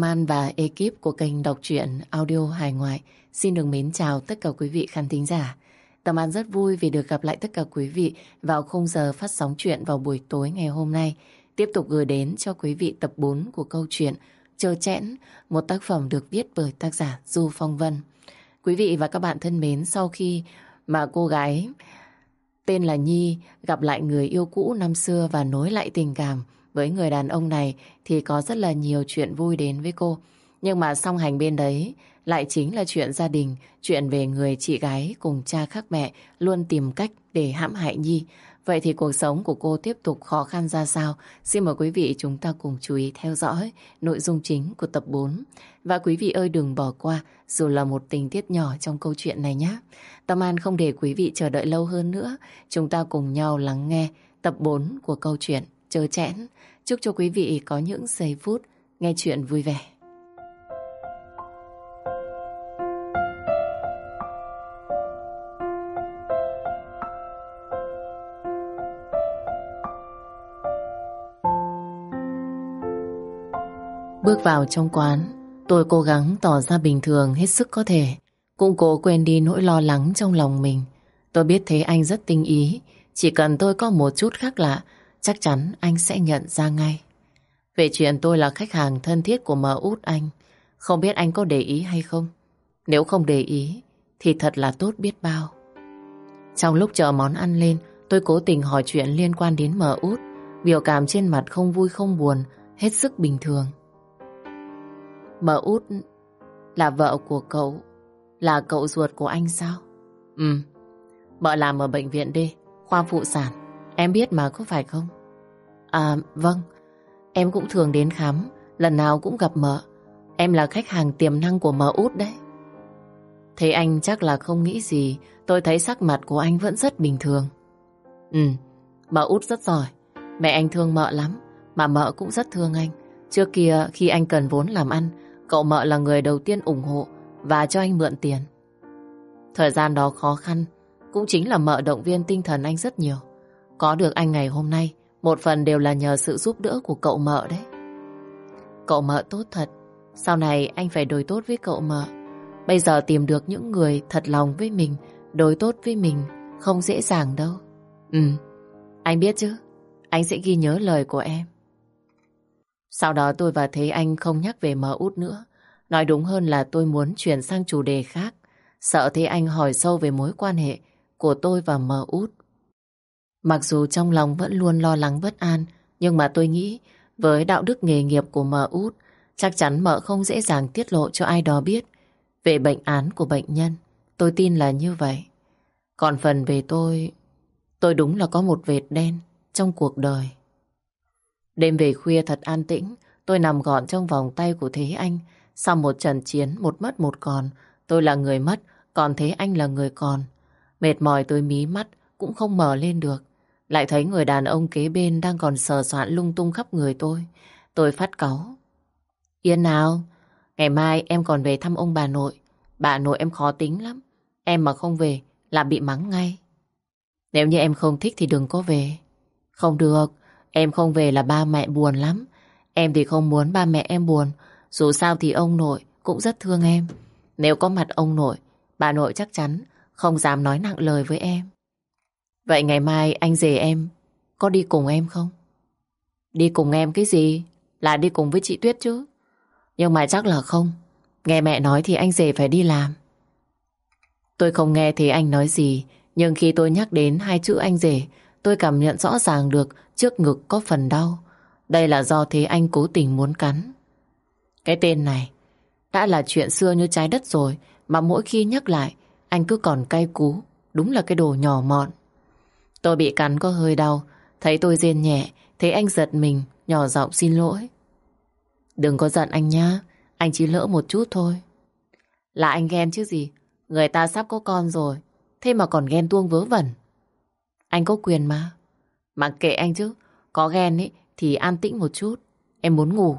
Tâm An và ekip của kênh đọc truyện audio hải ngoại xin được mến chào tất cả quý vị khán thính giả. Tâm An rất vui vì được gặp lại tất cả quý vị vào khung giờ phát sóng chuyện vào buổi tối ngày hôm nay. Tiếp tục gửi đến cho quý vị tập 4 của câu chuyện chờ Chẽn, một tác phẩm được viết bởi tác giả Du Phong Vân. Quý vị và các bạn thân mến, sau khi mà cô gái tên là Nhi gặp lại người yêu cũ năm xưa và nối lại tình cảm với người đàn ông này thì có rất là nhiều chuyện vui đến với cô. Nhưng mà song hành bên đấy lại chính là chuyện gia đình, chuyện về người chị gái cùng cha khác mẹ luôn tìm cách để hãm hại Nhi. Vậy thì cuộc sống của cô tiếp tục khó khăn ra sao? Xin mời quý vị chúng ta cùng chú ý theo dõi nội dung chính của tập 4. Và quý vị ơi đừng bỏ qua dù là một tình tiết nhỏ trong câu chuyện này nhé. Tâm An không để quý vị chờ đợi lâu hơn nữa. Chúng ta cùng nhau lắng nghe tập 4 của câu chuyện Chớ chẽn. Chúc cho quý vị có những giây phút nghe chuyện vui vẻ. Bước vào trong quán, tôi cố gắng tỏ ra bình thường hết sức có thể. Cũng cố quên đi nỗi lo lắng trong lòng mình. Tôi biết thế anh rất tinh ý. Chỉ cần tôi có một chút khác lạ, chắc chắn anh sẽ nhận ra ngay. Về chuyện tôi là khách hàng thân thiết của mờ út anh, không biết anh có để ý hay không? Nếu không để ý, thì thật là tốt biết bao. Trong lúc chờ món ăn lên, tôi cố tình hỏi chuyện liên quan đến mờ út. Biểu cảm trên mặt không vui không buồn, hết sức bình thường. Mờ út là vợ của cậu, là cậu ruột của anh sao? Ừ, mợ làm ở bệnh viện đi, khoa phụ sản. Em biết mà có phải không? À, vâng, em cũng thường đến khám, lần nào cũng gặp mợ. Em là khách hàng tiềm năng của mợ út đấy. Thế anh chắc là không nghĩ gì, tôi thấy sắc mặt của anh vẫn rất bình thường. Ừ, mợ út rất giỏi, mẹ anh thương mợ lắm, mà mợ cũng rất thương anh. Trước kia khi anh cần vốn làm ăn, Cậu mợ là người đầu tiên ủng hộ và cho anh mượn tiền. Thời gian đó khó khăn, cũng chính là mợ động viên tinh thần anh rất nhiều. Có được anh ngày hôm nay, một phần đều là nhờ sự giúp đỡ của cậu mợ đấy. Cậu mợ tốt thật, sau này anh phải đối tốt với cậu mợ. Bây giờ tìm được những người thật lòng với mình, đối tốt với mình, không dễ dàng đâu. Ừ, anh biết chứ, anh sẽ ghi nhớ lời của em. Sau đó tôi và thấy Anh không nhắc về mờ út nữa. Nói đúng hơn là tôi muốn chuyển sang chủ đề khác. Sợ Thế Anh hỏi sâu về mối quan hệ của tôi và mờ út. Mặc dù trong lòng vẫn luôn lo lắng bất an, nhưng mà tôi nghĩ với đạo đức nghề nghiệp của mợ út, chắc chắn mợ không dễ dàng tiết lộ cho ai đó biết về bệnh án của bệnh nhân. Tôi tin là như vậy. Còn phần về tôi, tôi đúng là có một vệt đen trong cuộc đời. Đêm về khuya thật an tĩnh, tôi nằm gọn trong vòng tay của Thế Anh. Sau một trận chiến, một mất một còn, tôi là người mất, còn Thế Anh là người còn. Mệt mỏi tôi mí mắt, cũng không mở lên được. Lại thấy người đàn ông kế bên đang còn sờ soạn lung tung khắp người tôi. Tôi phát cáu. Yên nào, ngày mai em còn về thăm ông bà nội. Bà nội em khó tính lắm. Em mà không về là bị mắng ngay. Nếu như em không thích thì đừng có về. Không được, Em không về là ba mẹ buồn lắm. Em thì không muốn ba mẹ em buồn. Dù sao thì ông nội cũng rất thương em. Nếu có mặt ông nội, bà nội chắc chắn không dám nói nặng lời với em. Vậy ngày mai anh rể em có đi cùng em không? Đi cùng em cái gì? Là đi cùng với chị Tuyết chứ. Nhưng mà chắc là không. Nghe mẹ nói thì anh rể phải đi làm. Tôi không nghe thấy anh nói gì, nhưng khi tôi nhắc đến hai chữ anh rể, tôi cảm nhận rõ ràng được trước ngực có phần đau. Đây là do thế anh cố tình muốn cắn. Cái tên này đã là chuyện xưa như trái đất rồi mà mỗi khi nhắc lại anh cứ còn cay cú. Đúng là cái đồ nhỏ mọn. Tôi bị cắn có hơi đau thấy tôi rên nhẹ thấy anh giật mình nhỏ giọng xin lỗi. Đừng có giận anh nhá anh chỉ lỡ một chút thôi. Là anh ghen chứ gì Người ta sắp có con rồi Thế mà còn ghen tuông vớ vẩn Anh có quyền mà Mặc kệ anh chứ, có ghen ấy thì an tĩnh một chút. Em muốn ngủ,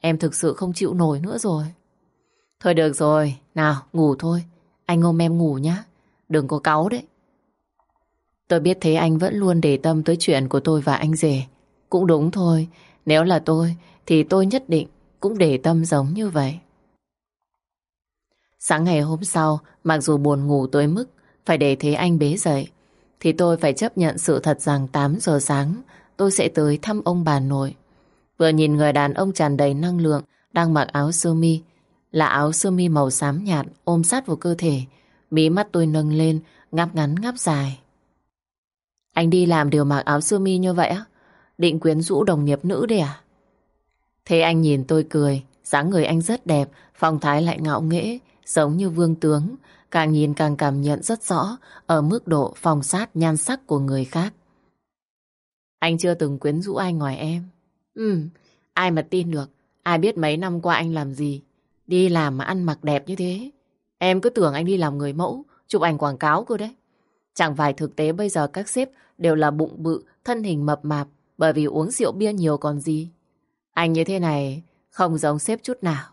em thực sự không chịu nổi nữa rồi. Thôi được rồi, nào ngủ thôi. Anh ôm em ngủ nhá, đừng có cáu đấy. Tôi biết thế anh vẫn luôn để tâm tới chuyện của tôi và anh rể. Cũng đúng thôi, nếu là tôi thì tôi nhất định cũng để tâm giống như vậy. Sáng ngày hôm sau, mặc dù buồn ngủ tới mức phải để thế anh bế dậy, thì tôi phải chấp nhận sự thật rằng 8 giờ sáng tôi sẽ tới thăm ông bà nội. Vừa nhìn người đàn ông tràn đầy năng lượng đang mặc áo sơ mi, là áo sơ mi màu xám nhạt ôm sát vào cơ thể, mí mắt tôi nâng lên, ngáp ngắn ngáp dài. Anh đi làm đều mặc áo sơ mi như vậy á? Định quyến rũ đồng nghiệp nữ đấy à? Thế anh nhìn tôi cười, dáng người anh rất đẹp, phong thái lại ngạo nghễ, giống như vương tướng, càng nhìn càng cảm nhận rất rõ ở mức độ phong sát nhan sắc của người khác. Anh chưa từng quyến rũ ai ngoài em. Ừ, ai mà tin được, ai biết mấy năm qua anh làm gì, đi làm mà ăn mặc đẹp như thế. Em cứ tưởng anh đi làm người mẫu, chụp ảnh quảng cáo cơ đấy. Chẳng phải thực tế bây giờ các sếp đều là bụng bự, thân hình mập mạp, bởi vì uống rượu bia nhiều còn gì. Anh như thế này không giống sếp chút nào.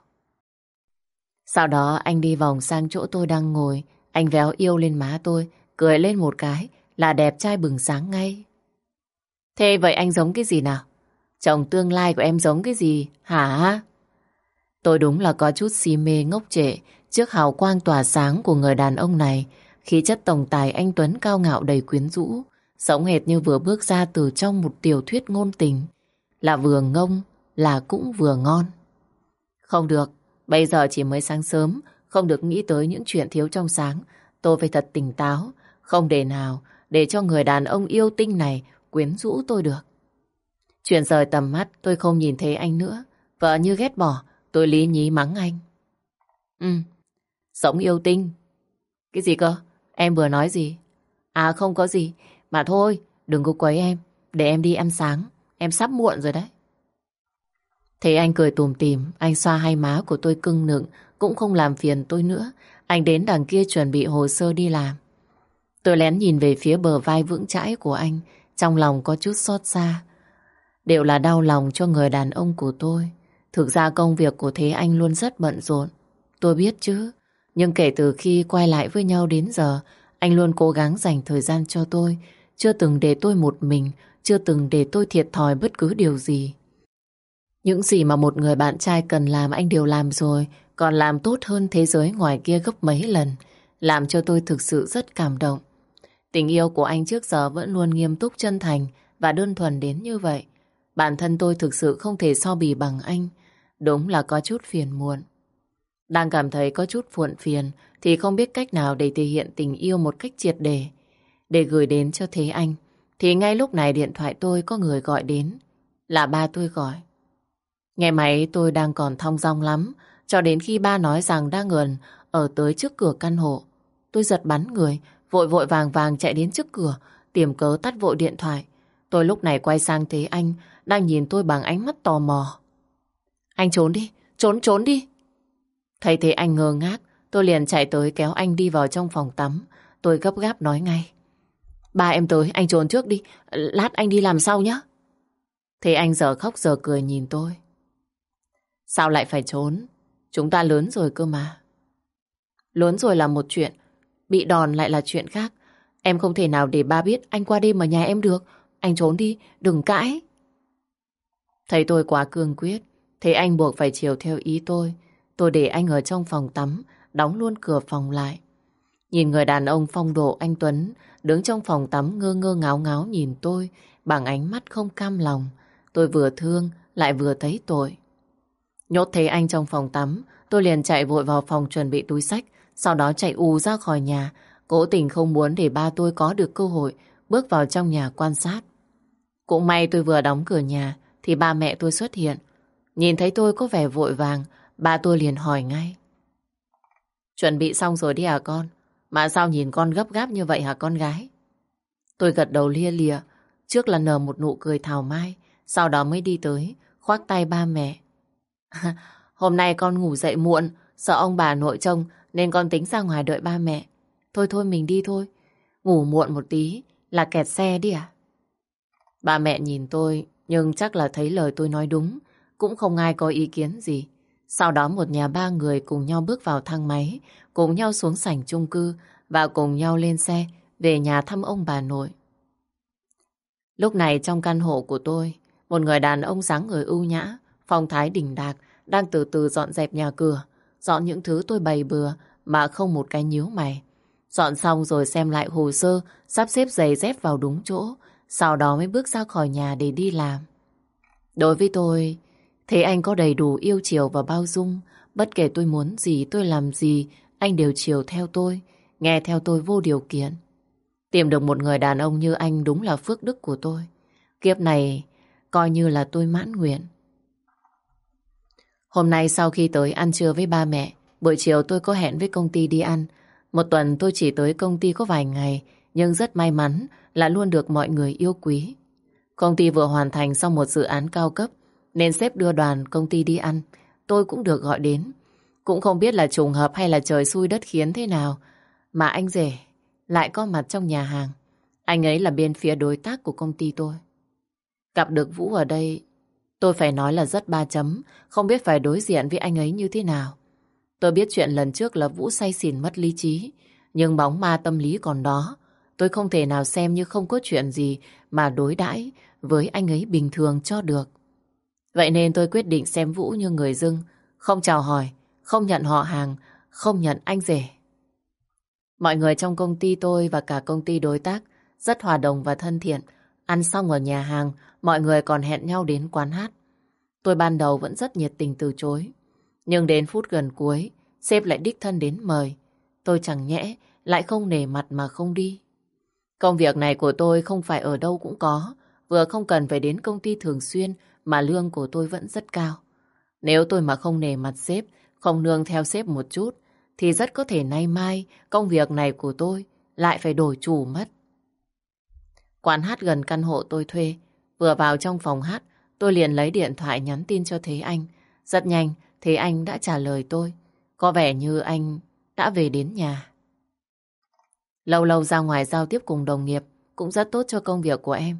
Sau đó anh đi vòng sang chỗ tôi đang ngồi, anh véo yêu lên má tôi, cười lên một cái là đẹp trai bừng sáng ngay. Thế vậy anh giống cái gì nào? Chồng tương lai của em giống cái gì, hả? Tôi đúng là có chút si mê ngốc trệ trước hào quang tỏa sáng của người đàn ông này, khí chất tổng tài anh Tuấn cao ngạo đầy quyến rũ, sống hệt như vừa bước ra từ trong một tiểu thuyết ngôn tình, là vừa ngông, là cũng vừa ngon. Không được, bây giờ chỉ mới sáng sớm, không được nghĩ tới những chuyện thiếu trong sáng. Tôi phải thật tỉnh táo, không để nào để cho người đàn ông yêu tinh này quyến rũ tôi được. Chuyển rời tầm mắt, tôi không nhìn thấy anh nữa. Vợ như ghét bỏ, tôi lý nhí mắng anh. Ừ, sống yêu tinh. Cái gì cơ? Em vừa nói gì? À không có gì, mà thôi, đừng có quấy em, để em đi ăn sáng. Em sắp muộn rồi đấy. Thấy anh cười tùm tìm, anh xoa hai má của tôi cưng nựng, cũng không làm phiền tôi nữa. Anh đến đằng kia chuẩn bị hồ sơ đi làm. Tôi lén nhìn về phía bờ vai vững chãi của anh, trong lòng có chút xót xa. Đều là đau lòng cho người đàn ông của tôi. Thực ra công việc của Thế Anh luôn rất bận rộn. Tôi biết chứ. Nhưng kể từ khi quay lại với nhau đến giờ, anh luôn cố gắng dành thời gian cho tôi. Chưa từng để tôi một mình, chưa từng để tôi thiệt thòi bất cứ điều gì. Những gì mà một người bạn trai cần làm anh đều làm rồi, còn làm tốt hơn thế giới ngoài kia gấp mấy lần, làm cho tôi thực sự rất cảm động. Tình yêu của anh trước giờ vẫn luôn nghiêm túc chân thành và đơn thuần đến như vậy. Bản thân tôi thực sự không thể so bì bằng anh, đúng là có chút phiền muộn. Đang cảm thấy có chút phuộn phiền thì không biết cách nào để thể hiện tình yêu một cách triệt để. Để gửi đến cho Thế Anh, thì ngay lúc này điện thoại tôi có người gọi đến. Là ba tôi gọi. Nghe máy tôi đang còn thong dong lắm, cho đến khi ba nói rằng đang gần ở tới trước cửa căn hộ. Tôi giật bắn người, vội vội vàng vàng chạy đến trước cửa, tìm cớ tắt vội điện thoại. Tôi lúc này quay sang thấy anh, đang nhìn tôi bằng ánh mắt tò mò. Anh trốn đi, trốn trốn đi. Thấy thế anh ngơ ngác, tôi liền chạy tới kéo anh đi vào trong phòng tắm. Tôi gấp gáp nói ngay. Ba em tới, anh trốn trước đi, lát anh đi làm sau nhé. Thế anh giờ khóc giờ cười nhìn tôi. Sao lại phải trốn? Chúng ta lớn rồi cơ mà. Lớn rồi là một chuyện, bị đòn lại là chuyện khác. Em không thể nào để ba biết anh qua đêm ở nhà em được. Anh trốn đi, đừng cãi. Thấy tôi quá cương quyết, thế anh buộc phải chiều theo ý tôi. Tôi để anh ở trong phòng tắm, đóng luôn cửa phòng lại. Nhìn người đàn ông phong độ anh Tuấn đứng trong phòng tắm ngơ ngơ ngáo ngáo nhìn tôi bằng ánh mắt không cam lòng. Tôi vừa thương lại vừa thấy tội. Nhốt thấy anh trong phòng tắm, tôi liền chạy vội vào phòng chuẩn bị túi sách, sau đó chạy ù ra khỏi nhà, cố tình không muốn để ba tôi có được cơ hội bước vào trong nhà quan sát. Cũng may tôi vừa đóng cửa nhà thì ba mẹ tôi xuất hiện. Nhìn thấy tôi có vẻ vội vàng, ba tôi liền hỏi ngay. Chuẩn bị xong rồi đi à con? Mà sao nhìn con gấp gáp như vậy hả con gái? Tôi gật đầu lia lịa, trước là nở một nụ cười thảo mai, sau đó mới đi tới, khoác tay ba mẹ. Hôm nay con ngủ dậy muộn, sợ ông bà nội trông nên con tính ra ngoài đợi ba mẹ. Thôi thôi mình đi thôi, ngủ muộn một tí là kẹt xe đi à? Ba mẹ nhìn tôi nhưng chắc là thấy lời tôi nói đúng, cũng không ai có ý kiến gì. Sau đó một nhà ba người cùng nhau bước vào thang máy, cùng nhau xuống sảnh chung cư và cùng nhau lên xe về nhà thăm ông bà nội. Lúc này trong căn hộ của tôi, một người đàn ông dáng người ưu nhã, phong thái đỉnh đạc, đang từ từ dọn dẹp nhà cửa, dọn những thứ tôi bày bừa mà không một cái nhíu mày. Dọn xong rồi xem lại hồ sơ, sắp xếp giày dép vào đúng chỗ, sau đó mới bước ra khỏi nhà để đi làm. Đối với tôi, thế anh có đầy đủ yêu chiều và bao dung, bất kể tôi muốn gì, tôi làm gì, anh đều chiều theo tôi, nghe theo tôi vô điều kiện. Tìm được một người đàn ông như anh đúng là phước đức của tôi. Kiếp này coi như là tôi mãn nguyện. Hôm nay sau khi tới ăn trưa với ba mẹ, buổi chiều tôi có hẹn với công ty đi ăn. Một tuần tôi chỉ tới công ty có vài ngày, nhưng rất may mắn là luôn được mọi người yêu quý. Công ty vừa hoàn thành xong một dự án cao cấp, nên sếp đưa đoàn công ty đi ăn. Tôi cũng được gọi đến. Cũng không biết là trùng hợp hay là trời xui đất khiến thế nào, mà anh rể lại có mặt trong nhà hàng. Anh ấy là bên phía đối tác của công ty tôi. Gặp được Vũ ở đây, tôi phải nói là rất ba chấm, không biết phải đối diện với anh ấy như thế nào. Tôi biết chuyện lần trước là Vũ say xỉn mất lý trí, nhưng bóng ma tâm lý còn đó. Tôi không thể nào xem như không có chuyện gì mà đối đãi với anh ấy bình thường cho được. Vậy nên tôi quyết định xem Vũ như người dưng, không chào hỏi, không nhận họ hàng, không nhận anh rể. Mọi người trong công ty tôi và cả công ty đối tác rất hòa đồng và thân thiện. Ăn xong ở nhà hàng, mọi người còn hẹn nhau đến quán hát. Tôi ban đầu vẫn rất nhiệt tình từ chối. Nhưng đến phút gần cuối, sếp lại đích thân đến mời. Tôi chẳng nhẽ, lại không nể mặt mà không đi. Công việc này của tôi không phải ở đâu cũng có, vừa không cần phải đến công ty thường xuyên mà lương của tôi vẫn rất cao. Nếu tôi mà không nề mặt sếp, không nương theo sếp một chút, thì rất có thể nay mai công việc này của tôi lại phải đổi chủ mất. Quán hát gần căn hộ tôi thuê, vừa vào trong phòng hát, tôi liền lấy điện thoại nhắn tin cho Thế Anh. Rất nhanh, Thế Anh đã trả lời tôi. Có vẻ như anh đã về đến nhà. Lâu lâu ra ngoài giao tiếp cùng đồng nghiệp cũng rất tốt cho công việc của em.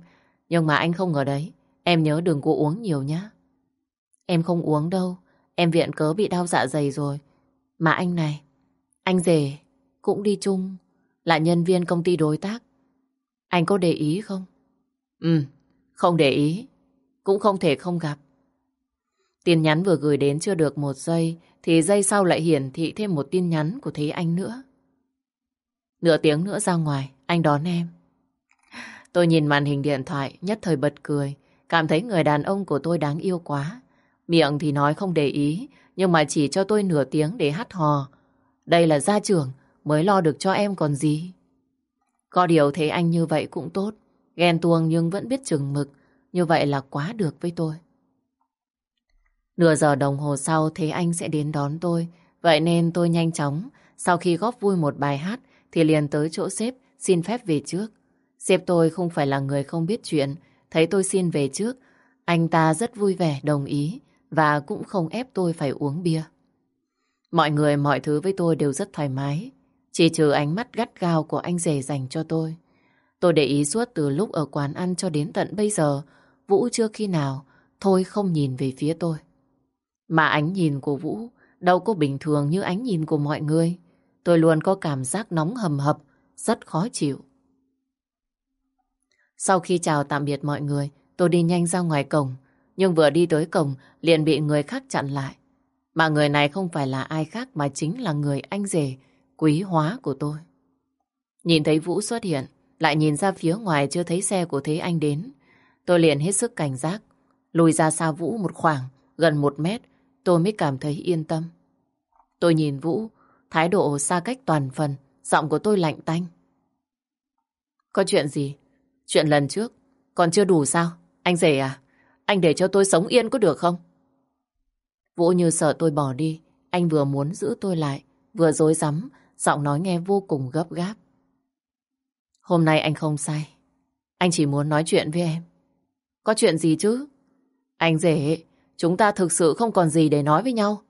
Nhưng mà anh không ở đấy. Em nhớ đừng có uống nhiều nhé. Em không uống đâu. Em viện cớ bị đau dạ dày rồi. Mà anh này, anh rể cũng đi chung, là nhân viên công ty đối tác. Anh có để ý không? Ừ, không để ý. Cũng không thể không gặp. Tin nhắn vừa gửi đến chưa được một giây, thì giây sau lại hiển thị thêm một tin nhắn của Thế Anh nữa. Nửa tiếng nữa ra ngoài, anh đón em. Tôi nhìn màn hình điện thoại, nhất thời bật cười, cảm thấy người đàn ông của tôi đáng yêu quá. Miệng thì nói không để ý, nhưng mà chỉ cho tôi nửa tiếng để hát hò. Đây là gia trưởng, mới lo được cho em còn gì. Có điều thấy anh như vậy cũng tốt, ghen tuông nhưng vẫn biết chừng mực, như vậy là quá được với tôi. Nửa giờ đồng hồ sau thấy anh sẽ đến đón tôi, vậy nên tôi nhanh chóng, sau khi góp vui một bài hát thì liền tới chỗ sếp xin phép về trước. Sếp tôi không phải là người không biết chuyện, thấy tôi xin về trước, anh ta rất vui vẻ đồng ý và cũng không ép tôi phải uống bia. Mọi người, mọi thứ với tôi đều rất thoải mái, chỉ trừ ánh mắt gắt gao của anh rể dành cho tôi. Tôi để ý suốt từ lúc ở quán ăn cho đến tận bây giờ, Vũ chưa khi nào thôi không nhìn về phía tôi. Mà ánh nhìn của Vũ đâu có bình thường như ánh nhìn của mọi người. Tôi luôn có cảm giác nóng hầm hập, rất khó chịu. Sau khi chào tạm biệt mọi người, tôi đi nhanh ra ngoài cổng. Nhưng vừa đi tới cổng, liền bị người khác chặn lại. Mà người này không phải là ai khác mà chính là người anh rể, quý hóa của tôi. Nhìn thấy Vũ xuất hiện, lại nhìn ra phía ngoài chưa thấy xe của Thế Anh đến. Tôi liền hết sức cảnh giác, lùi ra xa Vũ một khoảng, gần một mét, tôi mới cảm thấy yên tâm. Tôi nhìn Vũ, thái độ xa cách toàn phần, giọng của tôi lạnh tanh. Có chuyện gì? Chuyện lần trước, còn chưa đủ sao? Anh rể à? Anh để cho tôi sống yên có được không? Vũ như sợ tôi bỏ đi, anh vừa muốn giữ tôi lại, vừa dối rắm giọng nói nghe vô cùng gấp gáp. Hôm nay anh không sai, anh chỉ muốn nói chuyện với em. Có chuyện gì chứ? Anh rể, chúng ta thực sự không còn gì để nói với nhau.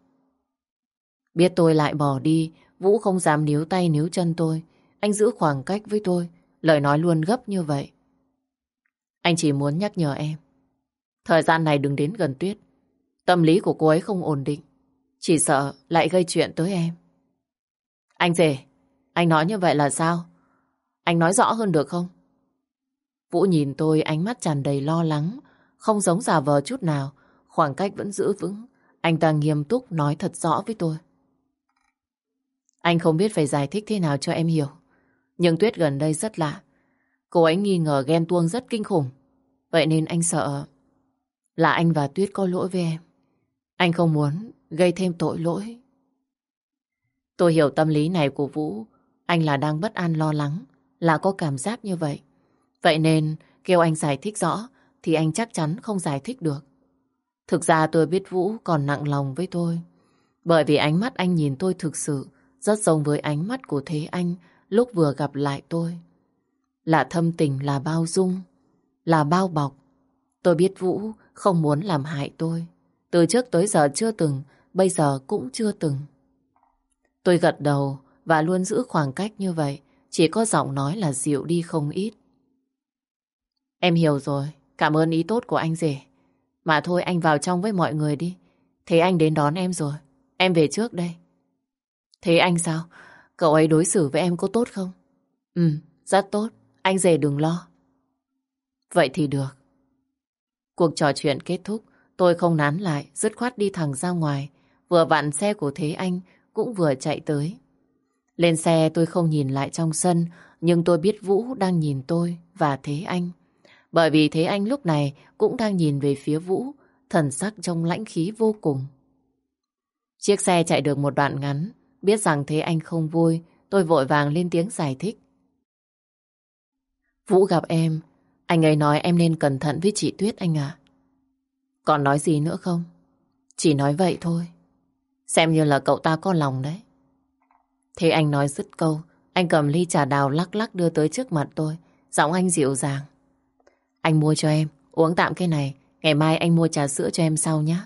Biết tôi lại bỏ đi, Vũ không dám níu tay níu chân tôi. Anh giữ khoảng cách với tôi, lời nói luôn gấp như vậy. Anh chỉ muốn nhắc nhở em. Thời gian này đừng đến gần Tuyết. Tâm lý của cô ấy không ổn định. Chỉ sợ lại gây chuyện tới em. Anh rể, anh nói như vậy là sao? Anh nói rõ hơn được không? Vũ nhìn tôi ánh mắt tràn đầy lo lắng, không giống giả vờ chút nào, khoảng cách vẫn giữ vững, Anh ta nghiêm túc nói thật rõ với tôi. Anh không biết phải giải thích thế nào cho em hiểu. Nhưng Tuyết gần đây rất lạ. Cô ấy nghi ngờ ghen tuông rất kinh khủng. Vậy nên anh sợ là anh và Tuyết có lỗi với em. Anh không muốn gây thêm tội lỗi. Tôi hiểu tâm lý này của Vũ. Anh là đang bất an lo lắng, là có cảm giác như vậy. Vậy nên kêu anh giải thích rõ thì anh chắc chắn không giải thích được. Thực ra tôi biết Vũ còn nặng lòng với tôi. Bởi vì ánh mắt anh nhìn tôi thực sự rất giống với ánh mắt của Thế Anh lúc vừa gặp lại tôi. Là thâm tình, là bao dung, là bao bọc. Tôi biết Vũ không muốn làm hại tôi. Từ trước tới giờ chưa từng, bây giờ cũng chưa từng. Tôi gật đầu và luôn giữ khoảng cách như vậy. Chỉ có giọng nói là dịu đi không ít. Em hiểu rồi. Cảm ơn ý tốt của anh rể. Mà thôi anh vào trong với mọi người đi. Thế anh đến đón em rồi. Em về trước đây. Thế anh sao? Cậu ấy đối xử với em có tốt không? Ừ, rất tốt. Anh rể đừng lo. Vậy thì được. Cuộc trò chuyện kết thúc, tôi không nán lại, dứt khoát đi thẳng ra ngoài. Vừa vặn xe của Thế Anh cũng vừa chạy tới. Lên xe tôi không nhìn lại trong sân, nhưng tôi biết Vũ đang nhìn tôi và Thế Anh. Bởi vì Thế Anh lúc này cũng đang nhìn về phía Vũ, thần sắc trong lãnh khí vô cùng. Chiếc xe chạy được một đoạn ngắn, biết rằng Thế Anh không vui, tôi vội vàng lên tiếng giải thích. Vũ gặp em, anh ấy nói em nên cẩn thận với chị Tuyết anh à. Còn nói gì nữa không? Chỉ nói vậy thôi. Xem như là cậu ta có lòng đấy. Thế anh nói dứt câu, anh cầm ly trà đào lắc lắc đưa tới trước mặt tôi. Giọng anh dịu dàng. Anh mua cho em, uống tạm cái này. Ngày mai anh mua trà sữa cho em sau nhé.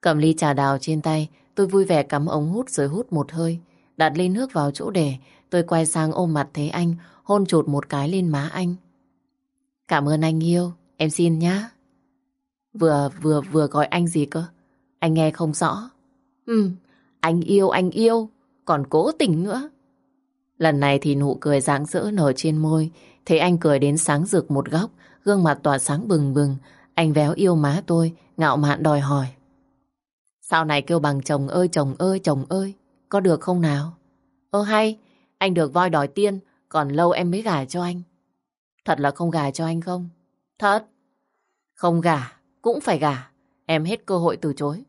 Cầm ly trà đào trên tay, tôi vui vẻ cắm ống hút rồi hút một hơi. Đặt ly nước vào chỗ để, tôi quay sang ôm mặt thấy anh, hôn chụt một cái lên má anh. Cảm ơn anh yêu, em xin nhá. Vừa vừa vừa gọi anh gì cơ? Anh nghe không rõ. Ừ, anh yêu, anh yêu, còn cố tình nữa. Lần này thì nụ cười rạng rỡ nở trên môi, thấy anh cười đến sáng rực một góc, gương mặt tỏa sáng bừng bừng, anh véo yêu má tôi, ngạo mạn đòi hỏi. Sau này kêu bằng chồng ơi chồng ơi chồng ơi, có được không nào? Ơ hay, anh được voi đòi tiên, còn lâu em mới gả cho anh. Thật là không gả cho anh không? Thật. Không gả, cũng phải gả. Em hết cơ hội từ chối.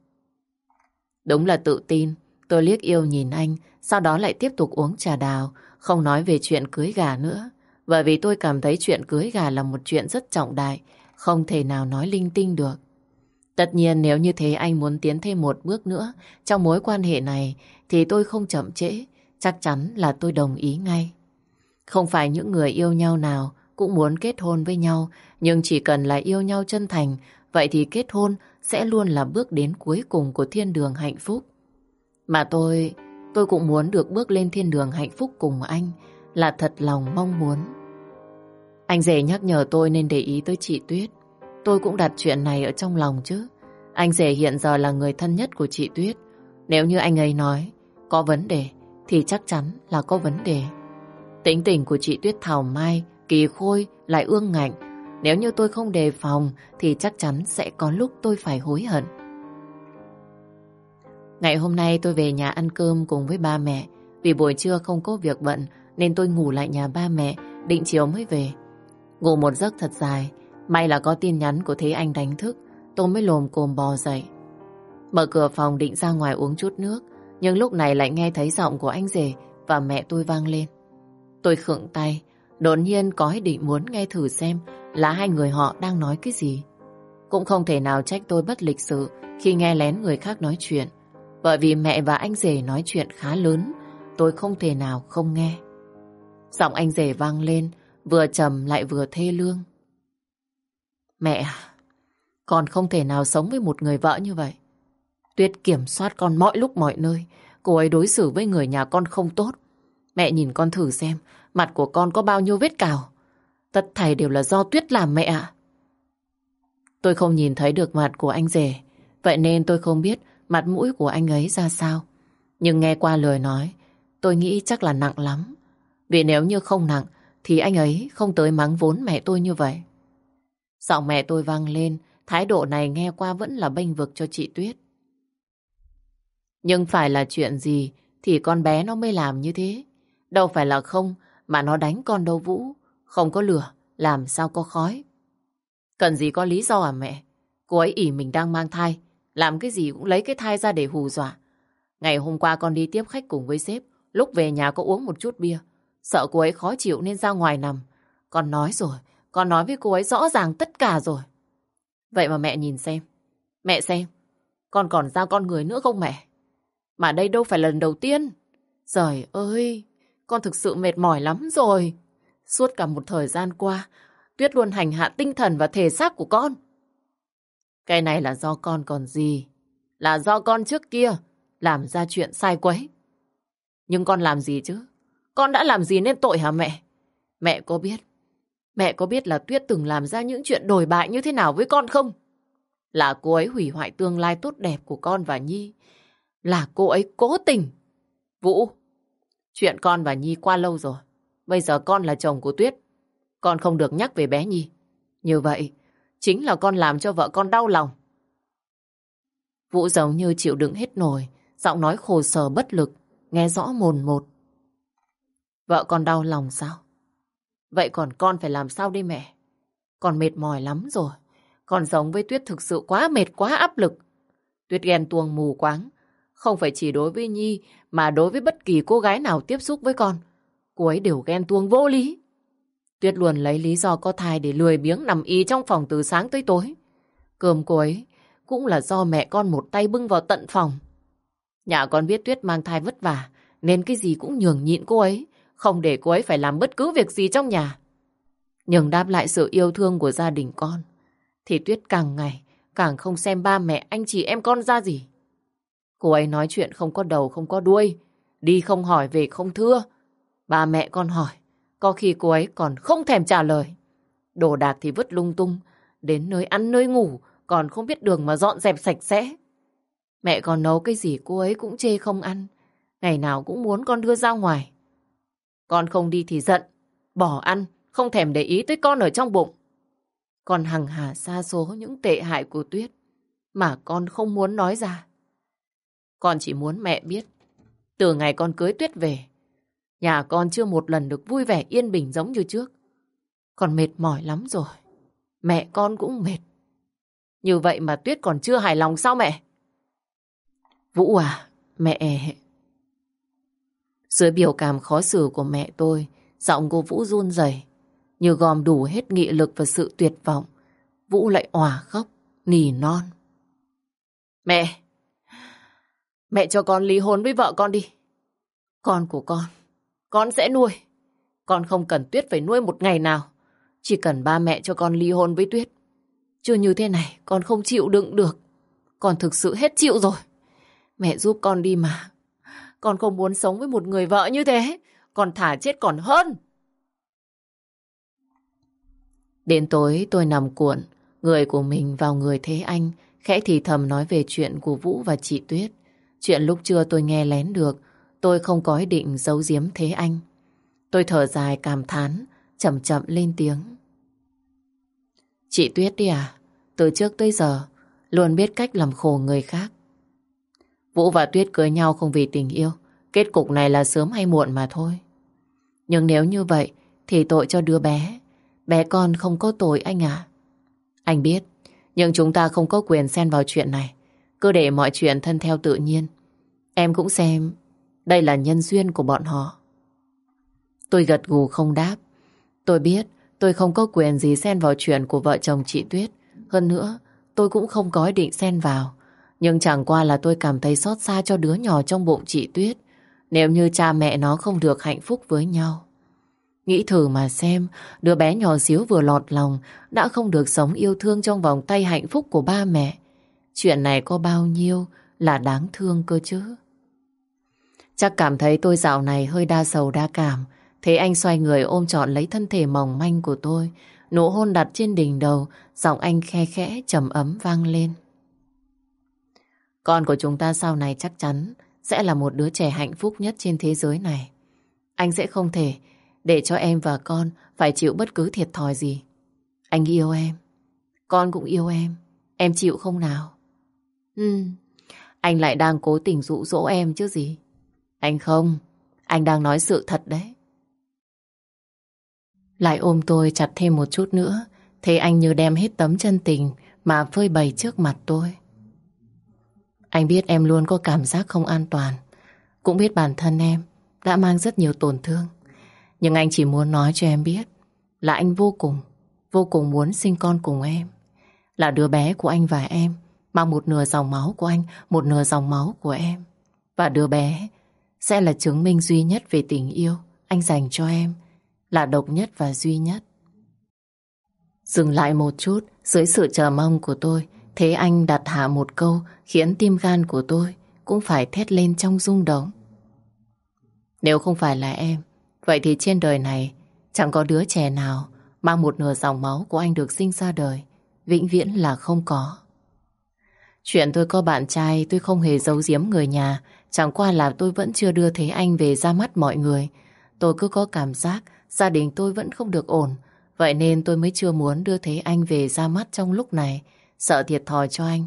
Đúng là tự tin. Tôi liếc yêu nhìn anh, sau đó lại tiếp tục uống trà đào, không nói về chuyện cưới gà nữa. Bởi vì tôi cảm thấy chuyện cưới gà là một chuyện rất trọng đại, không thể nào nói linh tinh được. Tất nhiên nếu như thế anh muốn tiến thêm một bước nữa trong mối quan hệ này thì tôi không chậm trễ, chắc chắn là tôi đồng ý ngay. Không phải những người yêu nhau nào cũng muốn kết hôn với nhau, nhưng chỉ cần là yêu nhau chân thành, vậy thì kết hôn sẽ luôn là bước đến cuối cùng của thiên đường hạnh phúc. Mà tôi, tôi cũng muốn được bước lên thiên đường hạnh phúc cùng anh, là thật lòng mong muốn. Anh rể nhắc nhở tôi nên để ý tới chị Tuyết. Tôi cũng đặt chuyện này ở trong lòng chứ. Anh rể hiện giờ là người thân nhất của chị Tuyết. Nếu như anh ấy nói có vấn đề thì chắc chắn là có vấn đề. Tính tình của chị Tuyết Thảo Mai, Kỳ Khôi lại ương ngạnh. Nếu như tôi không đề phòng thì chắc chắn sẽ có lúc tôi phải hối hận. Ngày hôm nay tôi về nhà ăn cơm cùng với ba mẹ. Vì buổi trưa không có việc bận nên tôi ngủ lại nhà ba mẹ, định chiều mới về. Ngủ một giấc thật dài, may là có tin nhắn của Thế Anh đánh thức, tôi mới lồm cồm bò dậy. Mở cửa phòng định ra ngoài uống chút nước, nhưng lúc này lại nghe thấy giọng của anh rể và mẹ tôi vang lên. Tôi khựng tay, đột nhiên có ý định muốn nghe thử xem là hai người họ đang nói cái gì. Cũng không thể nào trách tôi bất lịch sự khi nghe lén người khác nói chuyện. Bởi vì mẹ và anh rể nói chuyện khá lớn, tôi không thể nào không nghe. Giọng anh rể vang lên, vừa trầm lại vừa thê lương. Mẹ, à, con không thể nào sống với một người vợ như vậy. Tuyết kiểm soát con mọi lúc mọi nơi. Cô ấy đối xử với người nhà con không tốt. Mẹ nhìn con thử xem, mặt của con có bao nhiêu vết cào. Tất thảy đều là do Tuyết làm mẹ ạ. Tôi không nhìn thấy được mặt của anh rể, vậy nên tôi không biết mặt mũi của anh ấy ra sao. Nhưng nghe qua lời nói, tôi nghĩ chắc là nặng lắm. Vì nếu như không nặng, thì anh ấy không tới mắng vốn mẹ tôi như vậy. Giọng mẹ tôi vang lên, thái độ này nghe qua vẫn là bênh vực cho chị Tuyết. Nhưng phải là chuyện gì thì con bé nó mới làm như thế. Đâu phải là không mà nó đánh con đâu Vũ. Không có lửa, làm sao có khói. Cần gì có lý do à mẹ? Cô ấy ỉ mình đang mang thai. Làm cái gì cũng lấy cái thai ra để hù dọa. Ngày hôm qua con đi tiếp khách cùng với sếp. Lúc về nhà có uống một chút bia. Sợ cô ấy khó chịu nên ra ngoài nằm. Con nói rồi, con nói với cô ấy rõ ràng tất cả rồi. Vậy mà mẹ nhìn xem. Mẹ xem, con còn ra con người nữa không mẹ? Mà đây đâu phải lần đầu tiên. Trời ơi, con thực sự mệt mỏi lắm rồi. Suốt cả một thời gian qua, Tuyết luôn hành hạ tinh thần và thể xác của con. Cái này là do con còn gì? Là do con trước kia làm ra chuyện sai quấy. Nhưng con làm gì chứ? Con đã làm gì nên tội hả mẹ? Mẹ có biết, mẹ có biết là Tuyết từng làm ra những chuyện đồi bại như thế nào với con không? Là cô ấy hủy hoại tương lai tốt đẹp của con và Nhi. Là cô ấy cố tình. Vũ, chuyện con và Nhi qua lâu rồi. Bây giờ con là chồng của Tuyết. Con không được nhắc về bé Nhi. Như vậy, chính là con làm cho vợ con đau lòng. Vũ giống như chịu đựng hết nổi, giọng nói khổ sở bất lực, nghe rõ mồn một. Vợ con đau lòng sao? Vậy còn con phải làm sao đây mẹ? Con mệt mỏi lắm rồi. Con giống với Tuyết thực sự quá mệt, quá áp lực. Tuyết ghen tuông mù quáng. Không phải chỉ đối với Nhi, mà đối với bất kỳ cô gái nào tiếp xúc với con. Cô ấy đều ghen tuông vô lý. Tuyết luôn lấy lý do có thai để lười biếng nằm y trong phòng từ sáng tới tối. Cơm cô ấy cũng là do mẹ con một tay bưng vào tận phòng. Nhà con biết Tuyết mang thai vất vả, nên cái gì cũng nhường nhịn cô ấy, không để cô ấy phải làm bất cứ việc gì trong nhà. Nhưng đáp lại sự yêu thương của gia đình con, thì Tuyết càng ngày càng không xem ba mẹ anh chị em con ra gì. Cô ấy nói chuyện không có đầu không có đuôi, đi không hỏi về không thưa. Ba mẹ con hỏi, có khi cô ấy còn không thèm trả lời. Đồ đạc thì vứt lung tung, đến nơi ăn nơi ngủ còn không biết đường mà dọn dẹp sạch sẽ. Mẹ còn nấu cái gì cô ấy cũng chê không ăn. Ngày nào cũng muốn con đưa ra ngoài. Con không đi thì giận, bỏ ăn, không thèm để ý tới con ở trong bụng. Con hằng hà xa số những tệ hại của Tuyết mà con không muốn nói ra. Con chỉ muốn mẹ biết, từ ngày con cưới Tuyết về, nhà con chưa một lần được vui vẻ yên bình giống như trước. Con mệt mỏi lắm rồi. Mẹ con cũng mệt. Như vậy mà Tuyết còn chưa hài lòng sao mẹ? Vũ à, mẹ... Dưới biểu cảm khó xử của mẹ tôi, giọng cô Vũ run rẩy như gom đủ hết nghị lực và sự tuyệt vọng. Vũ lại òa khóc, nỉ non. Mẹ! Mẹ cho con ly hôn với vợ con đi. Con của con, con sẽ nuôi. Con không cần Tuyết phải nuôi một ngày nào. Chỉ cần ba mẹ cho con ly hôn với Tuyết. Chưa như thế này, con không chịu đựng được. Con thực sự hết chịu rồi. Mẹ giúp con đi mà. Con không muốn sống với một người vợ như thế. Con thả chết còn hơn. Đến tối tôi nằm cuộn, người của mình vào người Thế Anh, khẽ thì thầm nói về chuyện của Vũ và chị Tuyết. Chuyện lúc trưa tôi nghe lén được, tôi không có ý định giấu giếm Thế Anh. Tôi thở dài cảm thán, chậm chậm lên tiếng. Chị Tuyết đi à, từ trước tới giờ, luôn biết cách làm khổ người khác. Vũ và Tuyết cưới nhau không vì tình yêu, kết cục này là sớm hay muộn mà thôi. Nhưng nếu như vậy, thì tội cho đứa bé Bé con không có tội anh à. Anh biết, nhưng chúng ta không có quyền xen vào chuyện này. Cứ để mọi chuyện thân theo tự nhiên. Em cũng xem, đây là nhân duyên của bọn họ. Tôi gật gù không đáp. Tôi biết tôi không có quyền gì xen vào chuyện của vợ chồng chị Tuyết. Hơn nữa, tôi cũng không có ý định xen vào. Nhưng chẳng qua là tôi cảm thấy xót xa cho đứa nhỏ trong bụng chị Tuyết. Nếu như cha mẹ nó không được hạnh phúc với nhau. Nghĩ thử mà xem, đứa bé nhỏ xíu vừa lọt lòng đã không được sống yêu thương trong vòng tay hạnh phúc của ba mẹ. Chuyện này có bao nhiêu là đáng thương cơ chứ. Chắc cảm thấy tôi dạo này hơi đa sầu đa cảm. Thế anh xoay người ôm trọn lấy thân thể mỏng manh của tôi. Nụ hôn đặt trên đỉnh đầu, giọng anh khe khẽ trầm ấm vang lên. Con của chúng ta sau này chắc chắn sẽ là một đứa trẻ hạnh phúc nhất trên thế giới này. Anh sẽ không thể để cho em và con phải chịu bất cứ thiệt thòi gì. Anh yêu em, con cũng yêu em, em chịu không nào? Ừ, anh lại đang cố tình dụ dỗ em chứ gì. Anh không, anh đang nói sự thật đấy. Lại ôm tôi chặt thêm một chút nữa, thế anh như đem hết tấm chân tình mà phơi bày trước mặt tôi. Anh biết em luôn có cảm giác không an toàn, cũng biết bản thân em đã mang rất nhiều tổn thương. Nhưng anh chỉ muốn nói cho em biết là anh vô cùng, vô cùng muốn sinh con cùng em. Là đứa bé của anh và em, mang một nửa dòng máu của anh, một nửa dòng máu của em. Và đứa bé sẽ là chứng minh duy nhất về tình yêu anh dành cho em, là độc nhất và duy nhất. Dừng lại một chút, dưới sự chờ mong của tôi, thế anh đặt hạ một câu khiến tim gan của tôi cũng phải thét lên trong rung động. Nếu không phải là em, vậy thì trên đời này chẳng có đứa trẻ nào mang một nửa dòng máu của anh được sinh ra đời. Vĩnh viễn là không có. Chuyện tôi có bạn trai tôi không hề giấu giếm người nhà. Chẳng qua là tôi vẫn chưa đưa Thế Anh về ra mắt mọi người. Tôi cứ có cảm giác gia đình tôi vẫn không được ổn. Vậy nên tôi mới chưa muốn đưa Thế Anh về ra mắt trong lúc này. Sợ thiệt thòi cho anh.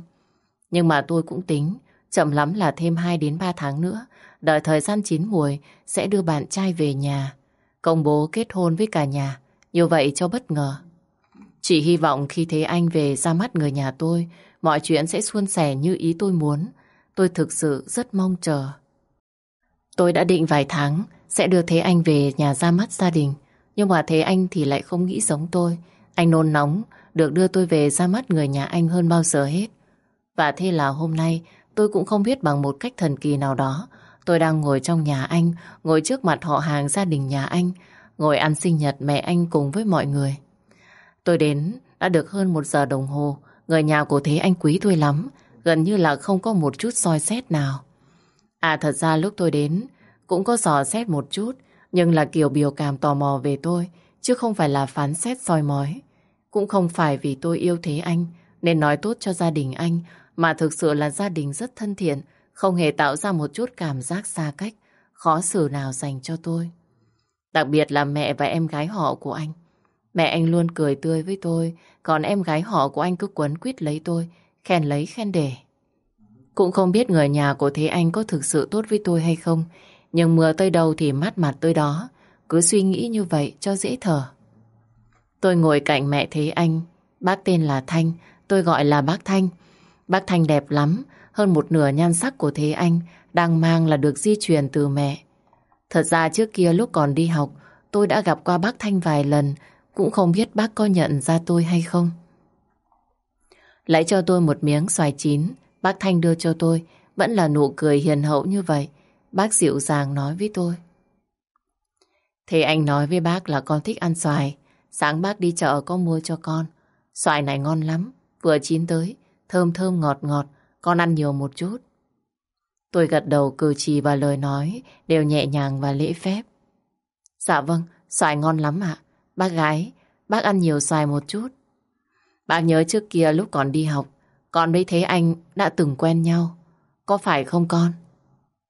Nhưng mà tôi cũng tính chậm lắm là thêm 2 đến 3 tháng nữa Đợi thời gian chín muồi sẽ đưa bạn trai về nhà, công bố kết hôn với cả nhà, như vậy cho bất ngờ. Chỉ hy vọng khi thấy anh về ra mắt người nhà tôi, mọi chuyện sẽ suôn sẻ như ý tôi muốn. Tôi thực sự rất mong chờ. Tôi đã định vài tháng sẽ đưa Thế Anh về nhà ra mắt gia đình. Nhưng mà Thế Anh thì lại không nghĩ giống tôi. Anh nôn nóng được đưa tôi về ra mắt người nhà anh hơn bao giờ hết. Và thế là hôm nay tôi cũng không biết bằng một cách thần kỳ nào đó Tôi đang ngồi trong nhà anh, ngồi trước mặt họ hàng gia đình nhà anh, ngồi ăn sinh nhật mẹ anh cùng với mọi người. Tôi đến đã được hơn một giờ đồng hồ, người nhà của Thế anh quý tôi lắm, gần như là không có một chút soi xét nào. À thật ra lúc tôi đến, cũng có dò xét một chút, nhưng là kiểu biểu cảm tò mò về tôi, chứ không phải là phán xét soi mói. Cũng không phải vì tôi yêu Thế anh, nên nói tốt cho gia đình anh, mà thực sự là gia đình rất thân thiện, không hề tạo ra một chút cảm giác xa cách, khó xử nào dành cho tôi. Đặc biệt là mẹ và em gái họ của anh. Mẹ anh luôn cười tươi với tôi, còn em gái họ của anh cứ quấn quýt lấy tôi, khen lấy khen để. Cũng không biết người nhà của Thế Anh có thực sự tốt với tôi hay không, nhưng mưa tới đâu thì mát mặt tới đó, cứ suy nghĩ như vậy cho dễ thở. Tôi ngồi cạnh mẹ Thế Anh, bác tên là Thanh, tôi gọi là bác Thanh. Bác Thanh đẹp lắm, hơn một nửa nhan sắc của Thế Anh đang mang là được di truyền từ mẹ. Thật ra trước kia lúc còn đi học, tôi đã gặp qua bác Thanh vài lần, cũng không biết bác có nhận ra tôi hay không. Lấy cho tôi một miếng xoài chín, bác Thanh đưa cho tôi, vẫn là nụ cười hiền hậu như vậy. Bác dịu dàng nói với tôi. Thế anh nói với bác là con thích ăn xoài, sáng bác đi chợ có mua cho con. Xoài này ngon lắm, vừa chín tới, thơm thơm ngọt ngọt, con ăn nhiều một chút. Tôi gật đầu cử chỉ và lời nói đều nhẹ nhàng và lễ phép. Dạ vâng, xoài ngon lắm ạ. Bác gái, bác ăn nhiều xoài một chút. Bác nhớ trước kia lúc còn đi học, con mới thấy anh đã từng quen nhau. Có phải không con?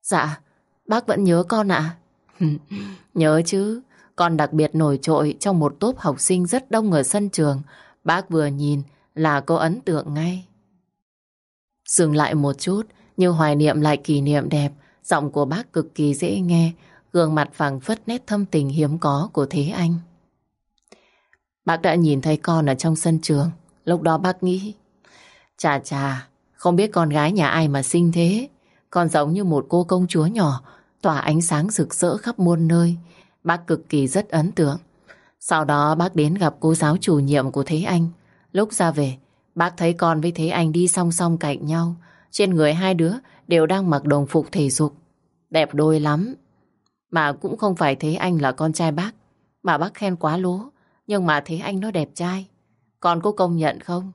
Dạ, bác vẫn nhớ con ạ. nhớ chứ, con đặc biệt nổi trội trong một tốp học sinh rất đông ở sân trường. Bác vừa nhìn là có ấn tượng ngay. Dừng lại một chút, như hoài niệm lại kỷ niệm đẹp, giọng của bác cực kỳ dễ nghe, gương mặt phẳng phất nét thâm tình hiếm có của Thế Anh. Bác đã nhìn thấy con ở trong sân trường, lúc đó bác nghĩ, chà chà, không biết con gái nhà ai mà xinh thế, con giống như một cô công chúa nhỏ, tỏa ánh sáng rực rỡ khắp muôn nơi. Bác cực kỳ rất ấn tượng. Sau đó bác đến gặp cô giáo chủ nhiệm của Thế Anh. Lúc ra về, Bác thấy con với Thế Anh đi song song cạnh nhau. Trên người hai đứa đều đang mặc đồng phục thể dục. Đẹp đôi lắm. Mà cũng không phải Thế Anh là con trai bác. Mà bác khen quá lố. Nhưng mà Thế Anh nó đẹp trai. Con có công nhận không?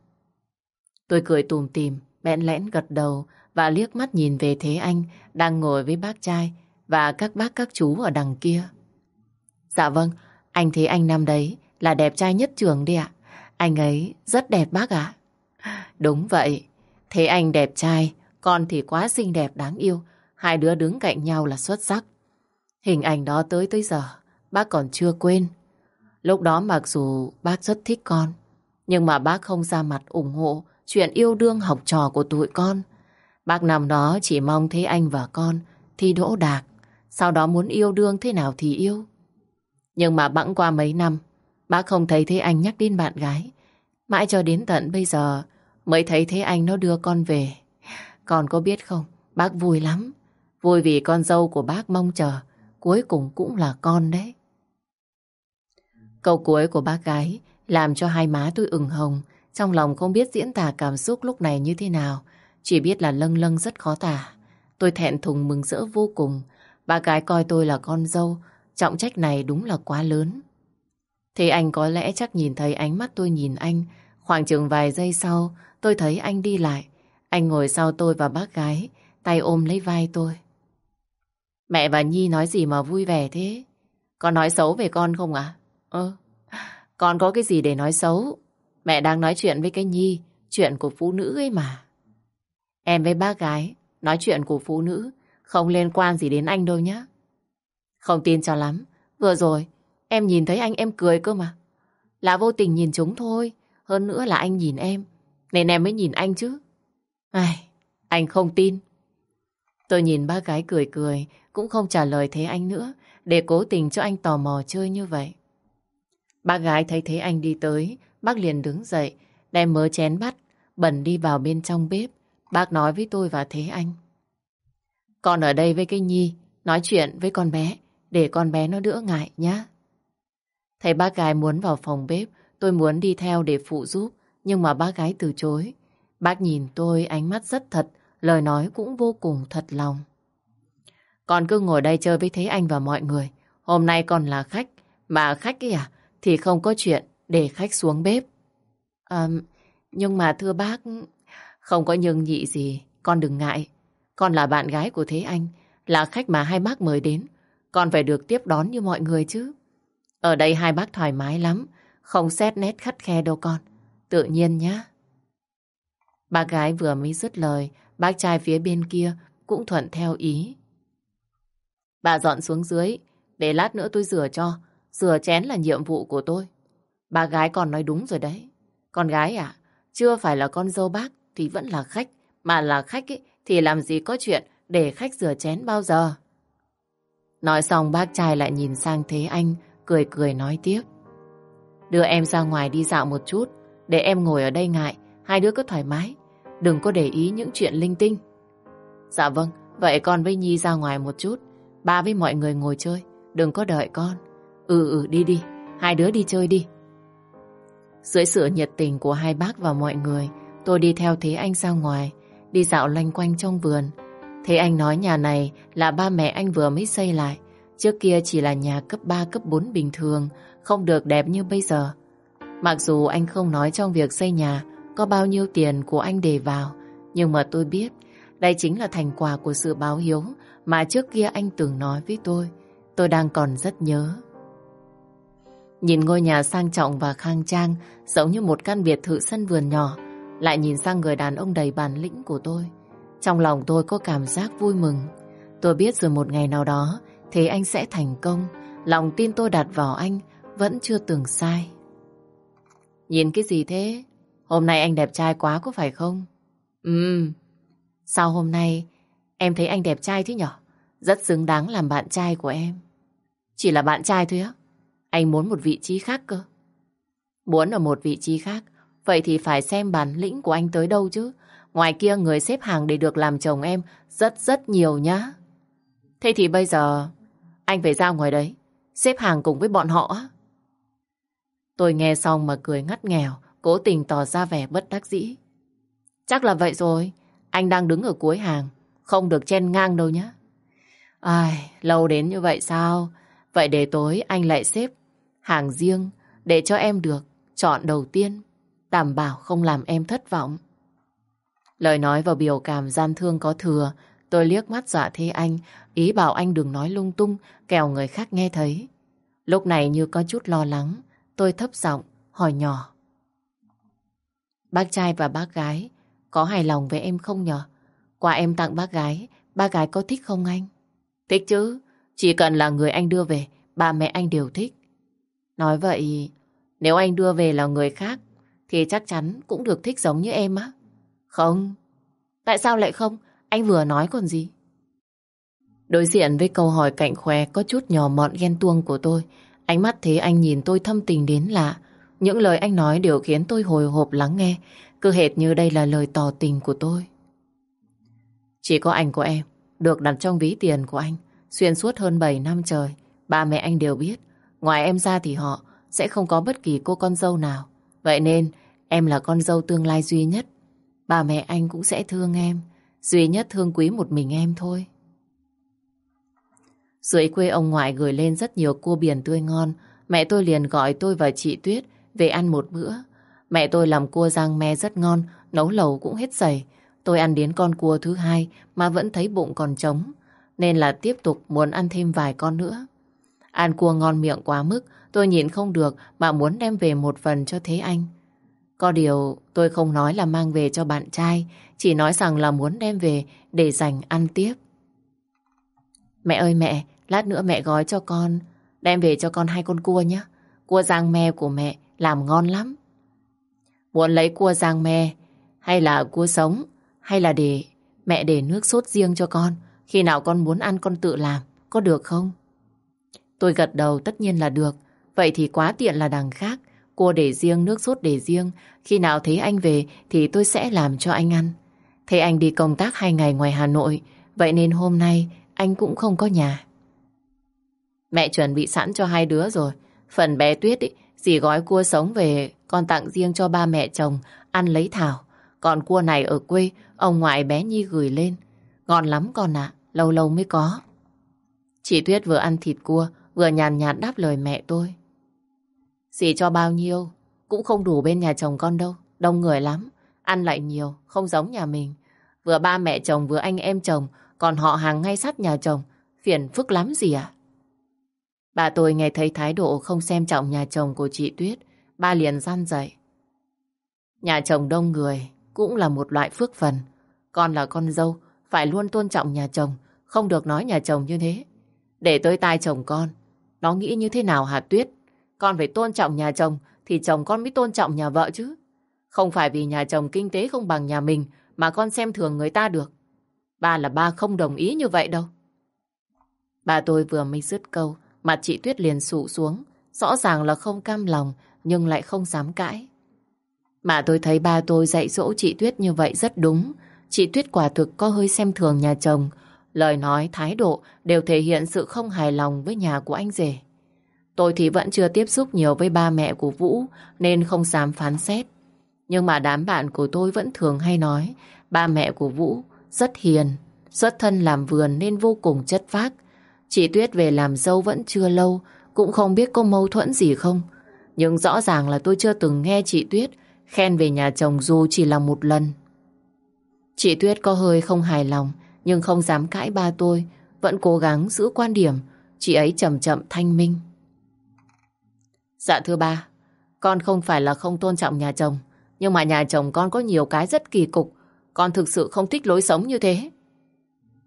Tôi cười tùm tìm, bẽn lẽn gật đầu và liếc mắt nhìn về Thế Anh đang ngồi với bác trai và các bác các chú ở đằng kia. Dạ vâng, anh thấy Anh năm đấy là đẹp trai nhất trường đi ạ. Anh ấy rất đẹp bác ạ. Đúng vậy. Thế anh đẹp trai, con thì quá xinh đẹp đáng yêu. Hai đứa đứng cạnh nhau là xuất sắc. Hình ảnh đó tới tới giờ, bác còn chưa quên. Lúc đó mặc dù bác rất thích con, nhưng mà bác không ra mặt ủng hộ chuyện yêu đương học trò của tụi con. Bác nằm đó chỉ mong thấy anh và con thi đỗ đạt. Sau đó muốn yêu đương thế nào thì yêu. Nhưng mà bẵng qua mấy năm, bác không thấy thế anh nhắc đến bạn gái. Mãi cho đến tận bây giờ mới thấy thế anh nó đưa con về. Con có biết không, bác vui lắm. Vui vì con dâu của bác mong chờ, cuối cùng cũng là con đấy. Câu cuối của bác gái làm cho hai má tôi ửng hồng, trong lòng không biết diễn tả cảm xúc lúc này như thế nào, chỉ biết là lâng lâng rất khó tả. Tôi thẹn thùng mừng rỡ vô cùng, bà gái coi tôi là con dâu, trọng trách này đúng là quá lớn. Thế anh có lẽ chắc nhìn thấy ánh mắt tôi nhìn anh, khoảng chừng vài giây sau, tôi thấy anh đi lại. Anh ngồi sau tôi và bác gái, tay ôm lấy vai tôi. Mẹ và Nhi nói gì mà vui vẻ thế? Con nói xấu về con không ạ? À? Ơ, con có cái gì để nói xấu? Mẹ đang nói chuyện với cái Nhi, chuyện của phụ nữ ấy mà. Em với bác gái, nói chuyện của phụ nữ, không liên quan gì đến anh đâu nhá. Không tin cho lắm. Vừa rồi, em nhìn thấy anh em cười cơ mà. Là vô tình nhìn chúng thôi. Hơn nữa là anh nhìn em. Nên em mới nhìn anh chứ. Ai, anh không tin. Tôi nhìn ba gái cười cười, cũng không trả lời thế anh nữa, để cố tình cho anh tò mò chơi như vậy. ba gái thấy thế anh đi tới, bác liền đứng dậy, đem mớ chén bắt, bẩn đi vào bên trong bếp. Bác nói với tôi và Thế Anh. Con ở đây với cái Nhi, nói chuyện với con bé, để con bé nó đỡ ngại nhá. Thấy bác gái muốn vào phòng bếp, tôi muốn đi theo để phụ giúp, nhưng mà bác gái từ chối. Bác nhìn tôi ánh mắt rất thật, lời nói cũng vô cùng thật lòng. Con cứ ngồi đây chơi với Thế Anh và mọi người. Hôm nay con là khách, mà khách ấy à, thì không có chuyện để khách xuống bếp. À, nhưng mà thưa bác, không có nhưng nhị gì, con đừng ngại. Con là bạn gái của Thế Anh, là khách mà hai bác mời đến. Con phải được tiếp đón như mọi người chứ. Ở đây hai bác thoải mái lắm, không xét nét khắt khe đâu con. Tự nhiên nhá. Bác gái vừa mới dứt lời, bác trai phía bên kia cũng thuận theo ý. Bà dọn xuống dưới, để lát nữa tôi rửa cho. Rửa chén là nhiệm vụ của tôi. Bà gái còn nói đúng rồi đấy. Con gái à, chưa phải là con dâu bác thì vẫn là khách. Mà là khách ấy, thì làm gì có chuyện để khách rửa chén bao giờ. Nói xong bác trai lại nhìn sang Thế Anh, cười cười nói tiếp. Đưa em ra ngoài đi dạo một chút, để em ngồi ở đây ngại, hai đứa cứ thoải mái. Đừng có để ý những chuyện linh tinh. Dạ vâng, vậy con với Nhi ra ngoài một chút. Ba với mọi người ngồi chơi, đừng có đợi con. Ừ ừ đi đi, hai đứa đi chơi đi. Dưới sự nhiệt tình của hai bác và mọi người, tôi đi theo Thế Anh ra ngoài, đi dạo loanh quanh trong vườn. Thế anh nói nhà này là ba mẹ anh vừa mới xây lại. Trước kia chỉ là nhà cấp 3, cấp 4 bình thường, không được đẹp như bây giờ. Mặc dù anh không nói trong việc xây nhà có bao nhiêu tiền của anh để vào, nhưng mà tôi biết đây chính là thành quả của sự báo hiếu mà trước kia anh từng nói với tôi. Tôi đang còn rất nhớ. Nhìn ngôi nhà sang trọng và khang trang, giống như một căn biệt thự sân vườn nhỏ, lại nhìn sang người đàn ông đầy bản lĩnh của tôi. Trong lòng tôi có cảm giác vui mừng. Tôi biết rồi một ngày nào đó, thế anh sẽ thành công. Lòng tin tôi đặt vào anh vẫn chưa từng sai. Nhìn cái gì thế? Hôm nay anh đẹp trai quá có phải không? Ừm. Sao hôm nay em thấy anh đẹp trai thế nhở? Rất xứng đáng làm bạn trai của em. Chỉ là bạn trai thôi á. Anh muốn một vị trí khác cơ. Muốn ở một vị trí khác, vậy thì phải xem bản lĩnh của anh tới đâu chứ. Ngoài kia người xếp hàng để được làm chồng em rất rất nhiều nhá. Thế thì bây giờ anh phải ra ngoài đấy, xếp hàng cùng với bọn họ. Tôi nghe xong mà cười ngắt nghèo, cố tình tỏ ra vẻ bất đắc dĩ. Chắc là vậy rồi, anh đang đứng ở cuối hàng, không được chen ngang đâu nhá. Ai, lâu đến như vậy sao? Vậy để tối anh lại xếp hàng riêng để cho em được chọn đầu tiên, đảm bảo không làm em thất vọng. Lời nói và biểu cảm gian thương có thừa, tôi liếc mắt dạ dọa thế anh, ý bảo anh đừng nói lung tung, kẻo người khác nghe thấy. Lúc này như có chút lo lắng, tôi thấp giọng, hỏi nhỏ. Bác trai và bác gái có hài lòng với em không nhở? Quà em tặng bác gái, bác gái có thích không anh? Thích chứ, chỉ cần là người anh đưa về, ba mẹ anh đều thích. Nói vậy, nếu anh đưa về là người khác, thì chắc chắn cũng được thích giống như em á. Không. Tại sao lại không? Anh vừa nói còn gì? Đối diện với câu hỏi cạnh khóe có chút nhỏ mọn ghen tuông của tôi. Ánh mắt thế anh nhìn tôi thâm tình đến lạ. Những lời anh nói đều khiến tôi hồi hộp lắng nghe. Cứ hệt như đây là lời tỏ tình của tôi. Chỉ có ảnh của em được đặt trong ví tiền của anh, xuyên suốt hơn 7 năm trời. Ba mẹ anh đều biết. Ngoài em ra thì họ sẽ không có bất kỳ cô con dâu nào. Vậy nên, em là con dâu tương lai duy nhất bà mẹ anh cũng sẽ thương em. Duy nhất thương quý một mình em thôi. Dưới quê ông ngoại gửi lên rất nhiều cua biển tươi ngon. Mẹ tôi liền gọi tôi và chị Tuyết về ăn một bữa. Mẹ tôi làm cua rang me rất ngon, nấu lẩu cũng hết sảy. Tôi ăn đến con cua thứ hai mà vẫn thấy bụng còn trống, nên là tiếp tục muốn ăn thêm vài con nữa. Ăn cua ngon miệng quá mức, tôi nhịn không được mà muốn đem về một phần cho Thế Anh. Có điều tôi không nói là mang về cho bạn trai, chỉ nói rằng là muốn đem về để dành ăn tiếp. Mẹ ơi mẹ, lát nữa mẹ gói cho con, đem về cho con hai con cua nhé. Cua giang me của mẹ làm ngon lắm. Muốn lấy cua giang me hay là cua sống hay là để mẹ để nước sốt riêng cho con. Khi nào con muốn ăn con tự làm, có được không? Tôi gật đầu tất nhiên là được. Vậy thì quá tiện là đằng khác. Cua để riêng, nước sốt để riêng. Khi nào thấy anh về thì tôi sẽ làm cho anh ăn. Thế anh đi công tác hai ngày ngoài Hà Nội. Vậy nên hôm nay anh cũng không có nhà. Mẹ chuẩn bị sẵn cho hai đứa rồi. Phần bé Tuyết ý, dì gói cua sống về con tặng riêng cho ba mẹ chồng ăn lấy thảo. Còn cua này ở quê ông ngoại bé Nhi gửi lên. Ngon lắm con ạ, lâu lâu mới có. Chị Tuyết vừa ăn thịt cua vừa nhàn nhạt đáp lời mẹ tôi. Dì cho bao nhiêu cũng không đủ bên nhà chồng con đâu, đông người lắm. Ăn lại nhiều, không giống nhà mình. Vừa ba mẹ chồng vừa anh em chồng còn họ hàng ngay sát nhà chồng. Phiền phức lắm gì ạ? Bà tôi nghe thấy thái độ không xem trọng nhà chồng của chị Tuyết. Ba liền gian dậy. Nhà chồng đông người cũng là một loại phước phần. Con là con dâu, phải luôn tôn trọng nhà chồng. Không được nói nhà chồng như thế. Để tới tai chồng con. Nó nghĩ như thế nào hả Tuyết? Con phải tôn trọng nhà chồng thì chồng con mới tôn trọng nhà vợ chứ. Không phải vì nhà chồng kinh tế không bằng nhà mình mà con xem thường người ta được. Ba là ba không đồng ý như vậy đâu. Bà tôi vừa mới dứt câu, mặt chị Tuyết liền sụ xuống. Rõ ràng là không cam lòng, nhưng lại không dám cãi. Mà tôi thấy ba tôi dạy dỗ chị Tuyết như vậy rất đúng. Chị Tuyết quả thực có hơi xem thường nhà chồng. Lời nói, thái độ đều thể hiện sự không hài lòng với nhà của anh rể. Tôi thì vẫn chưa tiếp xúc nhiều với ba mẹ của Vũ nên không dám phán xét. Nhưng mà đám bạn của tôi vẫn thường hay nói ba mẹ của Vũ rất hiền, xuất thân làm vườn nên vô cùng chất phác. Chị Tuyết về làm dâu vẫn chưa lâu, cũng không biết có mâu thuẫn gì không. Nhưng rõ ràng là tôi chưa từng nghe chị Tuyết khen về nhà chồng dù chỉ là một lần. Chị Tuyết có hơi không hài lòng, nhưng không dám cãi ba tôi, vẫn cố gắng giữ quan điểm, chị ấy chậm chậm thanh minh. Dạ thưa ba, con không phải là không tôn trọng nhà chồng, nhưng mà nhà chồng con có nhiều cái rất kỳ cục, con thực sự không thích lối sống như thế.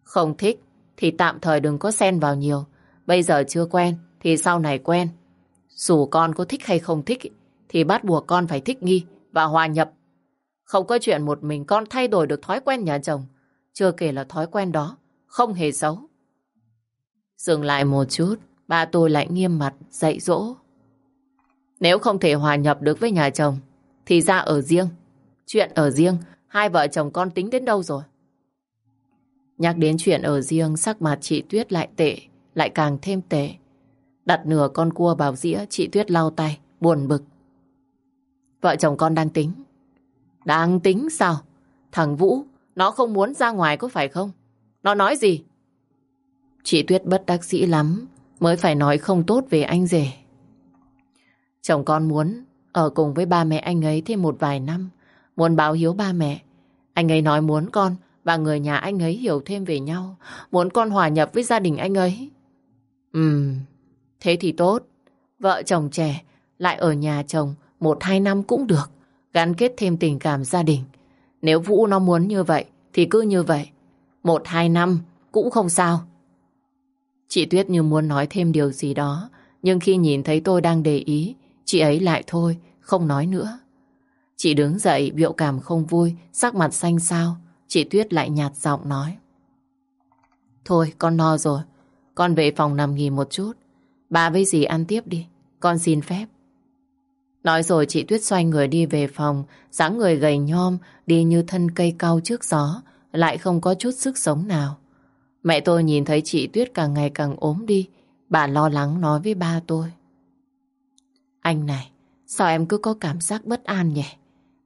Không thích thì tạm thời đừng có xen vào nhiều. Bây giờ chưa quen thì sau này quen. Dù con có thích hay không thích thì bắt buộc con phải thích nghi và hòa nhập. Không có chuyện một mình con thay đổi được thói quen nhà chồng. Chưa kể là thói quen đó không hề xấu. Dừng lại một chút, ba tôi lại nghiêm mặt dạy dỗ. Nếu không thể hòa nhập được với nhà chồng thì ra ở riêng. Chuyện ở riêng Hai vợ chồng con tính đến đâu rồi? Nhắc đến chuyện ở riêng, sắc mặt chị Tuyết lại tệ, lại càng thêm tệ. Đặt nửa con cua vào dĩa, chị Tuyết lau tay, buồn bực. Vợ chồng con đang tính. Đang tính sao? Thằng Vũ, nó không muốn ra ngoài có phải không? Nó nói gì? Chị Tuyết bất đắc dĩ lắm, mới phải nói không tốt về anh rể. Chồng con muốn ở cùng với ba mẹ anh ấy thêm một vài năm, muốn báo hiếu ba mẹ. Anh ấy nói muốn con và người nhà anh ấy hiểu thêm về nhau, muốn con hòa nhập với gia đình anh ấy. Ừm, thế thì tốt. Vợ chồng trẻ lại ở nhà chồng một hai năm cũng được, gắn kết thêm tình cảm gia đình. Nếu Vũ nó muốn như vậy thì cứ như vậy. Một hai năm cũng không sao. Chị Tuyết như muốn nói thêm điều gì đó, nhưng khi nhìn thấy tôi đang để ý, chị ấy lại thôi, không nói nữa. Chị đứng dậy biểu cảm không vui, sắc mặt xanh xao. Chị Tuyết lại nhạt giọng nói. Thôi, con no rồi. Con về phòng nằm nghỉ một chút. Bà với dì ăn tiếp đi. Con xin phép. Nói rồi chị Tuyết xoay người đi về phòng, dáng người gầy nhom, đi như thân cây cao trước gió, lại không có chút sức sống nào. Mẹ tôi nhìn thấy chị Tuyết càng ngày càng ốm đi, bà lo lắng nói với ba tôi. Anh này, sao em cứ có cảm giác bất an nhỉ?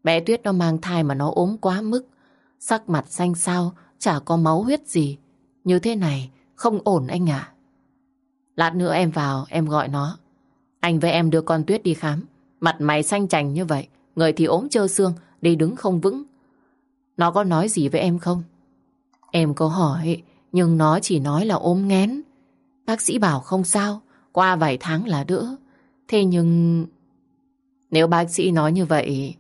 Bé Tuyết nó mang thai mà nó ốm quá mức, sắc mặt xanh xao, chả có máu huyết gì. Như thế này, không ổn anh ạ. Lát nữa em vào, em gọi nó. Anh với em đưa con Tuyết đi khám. Mặt mày xanh chành như vậy, người thì ốm trơ xương, đi đứng không vững. Nó có nói gì với em không? Em có hỏi, nhưng nó chỉ nói là ốm ngén. Bác sĩ bảo không sao, qua vài tháng là đỡ. Thế nhưng... Nếu bác sĩ nói như vậy...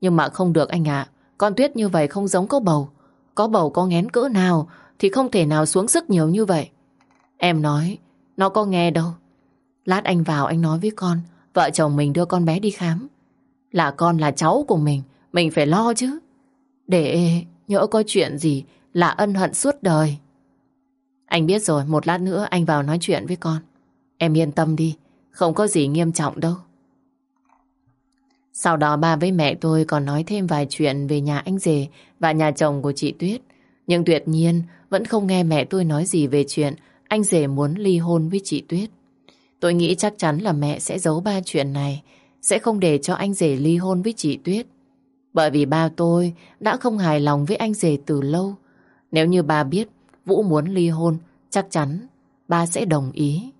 Nhưng mà không được anh ạ. Con Tuyết như vậy không giống có bầu. Có bầu có ngén cỡ nào thì không thể nào xuống sức nhiều như vậy. Em nói, nó có nghe đâu. Lát anh vào anh nói với con, vợ chồng mình đưa con bé đi khám. Là con là cháu của mình, mình phải lo chứ. Để nhỡ có chuyện gì là ân hận suốt đời. Anh biết rồi, một lát nữa anh vào nói chuyện với con. Em yên tâm đi, không có gì nghiêm trọng đâu. Sau đó ba với mẹ tôi còn nói thêm vài chuyện về nhà anh rể và nhà chồng của chị Tuyết. Nhưng tuyệt nhiên vẫn không nghe mẹ tôi nói gì về chuyện anh rể muốn ly hôn với chị Tuyết. Tôi nghĩ chắc chắn là mẹ sẽ giấu ba chuyện này, sẽ không để cho anh rể ly hôn với chị Tuyết. Bởi vì ba tôi đã không hài lòng với anh rể từ lâu. Nếu như ba biết Vũ muốn ly hôn, chắc chắn ba sẽ đồng ý.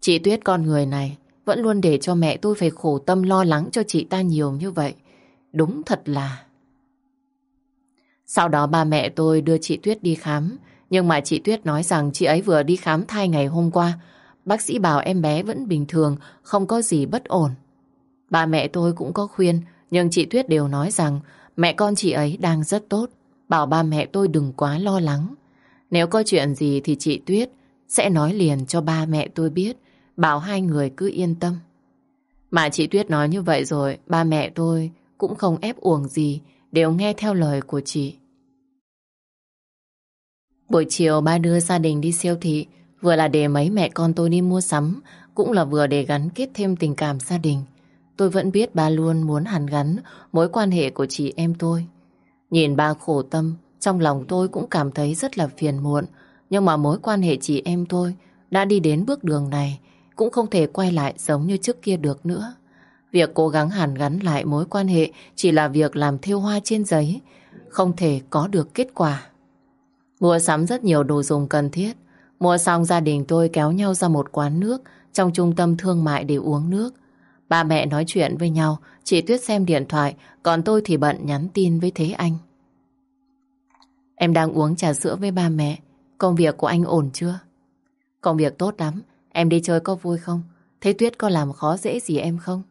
Chị Tuyết con người này vẫn luôn để cho mẹ tôi phải khổ tâm lo lắng cho chị ta nhiều như vậy. Đúng thật là... Sau đó ba mẹ tôi đưa chị Tuyết đi khám, nhưng mà chị Tuyết nói rằng chị ấy vừa đi khám thai ngày hôm qua. Bác sĩ bảo em bé vẫn bình thường, không có gì bất ổn. Ba mẹ tôi cũng có khuyên, nhưng chị Tuyết đều nói rằng mẹ con chị ấy đang rất tốt. Bảo ba mẹ tôi đừng quá lo lắng. Nếu có chuyện gì thì chị Tuyết sẽ nói liền cho ba mẹ tôi biết, bảo hai người cứ yên tâm. Mà chị Tuyết nói như vậy rồi, ba mẹ tôi cũng không ép uổng gì, đều nghe theo lời của chị. Buổi chiều ba đưa gia đình đi siêu thị, vừa là để mấy mẹ con tôi đi mua sắm, cũng là vừa để gắn kết thêm tình cảm gia đình. Tôi vẫn biết ba luôn muốn hàn gắn mối quan hệ của chị em tôi. Nhìn ba khổ tâm, trong lòng tôi cũng cảm thấy rất là phiền muộn. Nhưng mà mối quan hệ chị em tôi đã đi đến bước đường này, cũng không thể quay lại giống như trước kia được nữa. Việc cố gắng hàn gắn lại mối quan hệ chỉ là việc làm thêu hoa trên giấy, không thể có được kết quả. Mua sắm rất nhiều đồ dùng cần thiết. Mua xong gia đình tôi kéo nhau ra một quán nước trong trung tâm thương mại để uống nước. Ba mẹ nói chuyện với nhau, chị Tuyết xem điện thoại, còn tôi thì bận nhắn tin với Thế Anh. Em đang uống trà sữa với ba mẹ. Công việc của anh ổn chưa? Công việc tốt lắm. Em đi chơi có vui không? Thế Tuyết có làm khó dễ gì em không?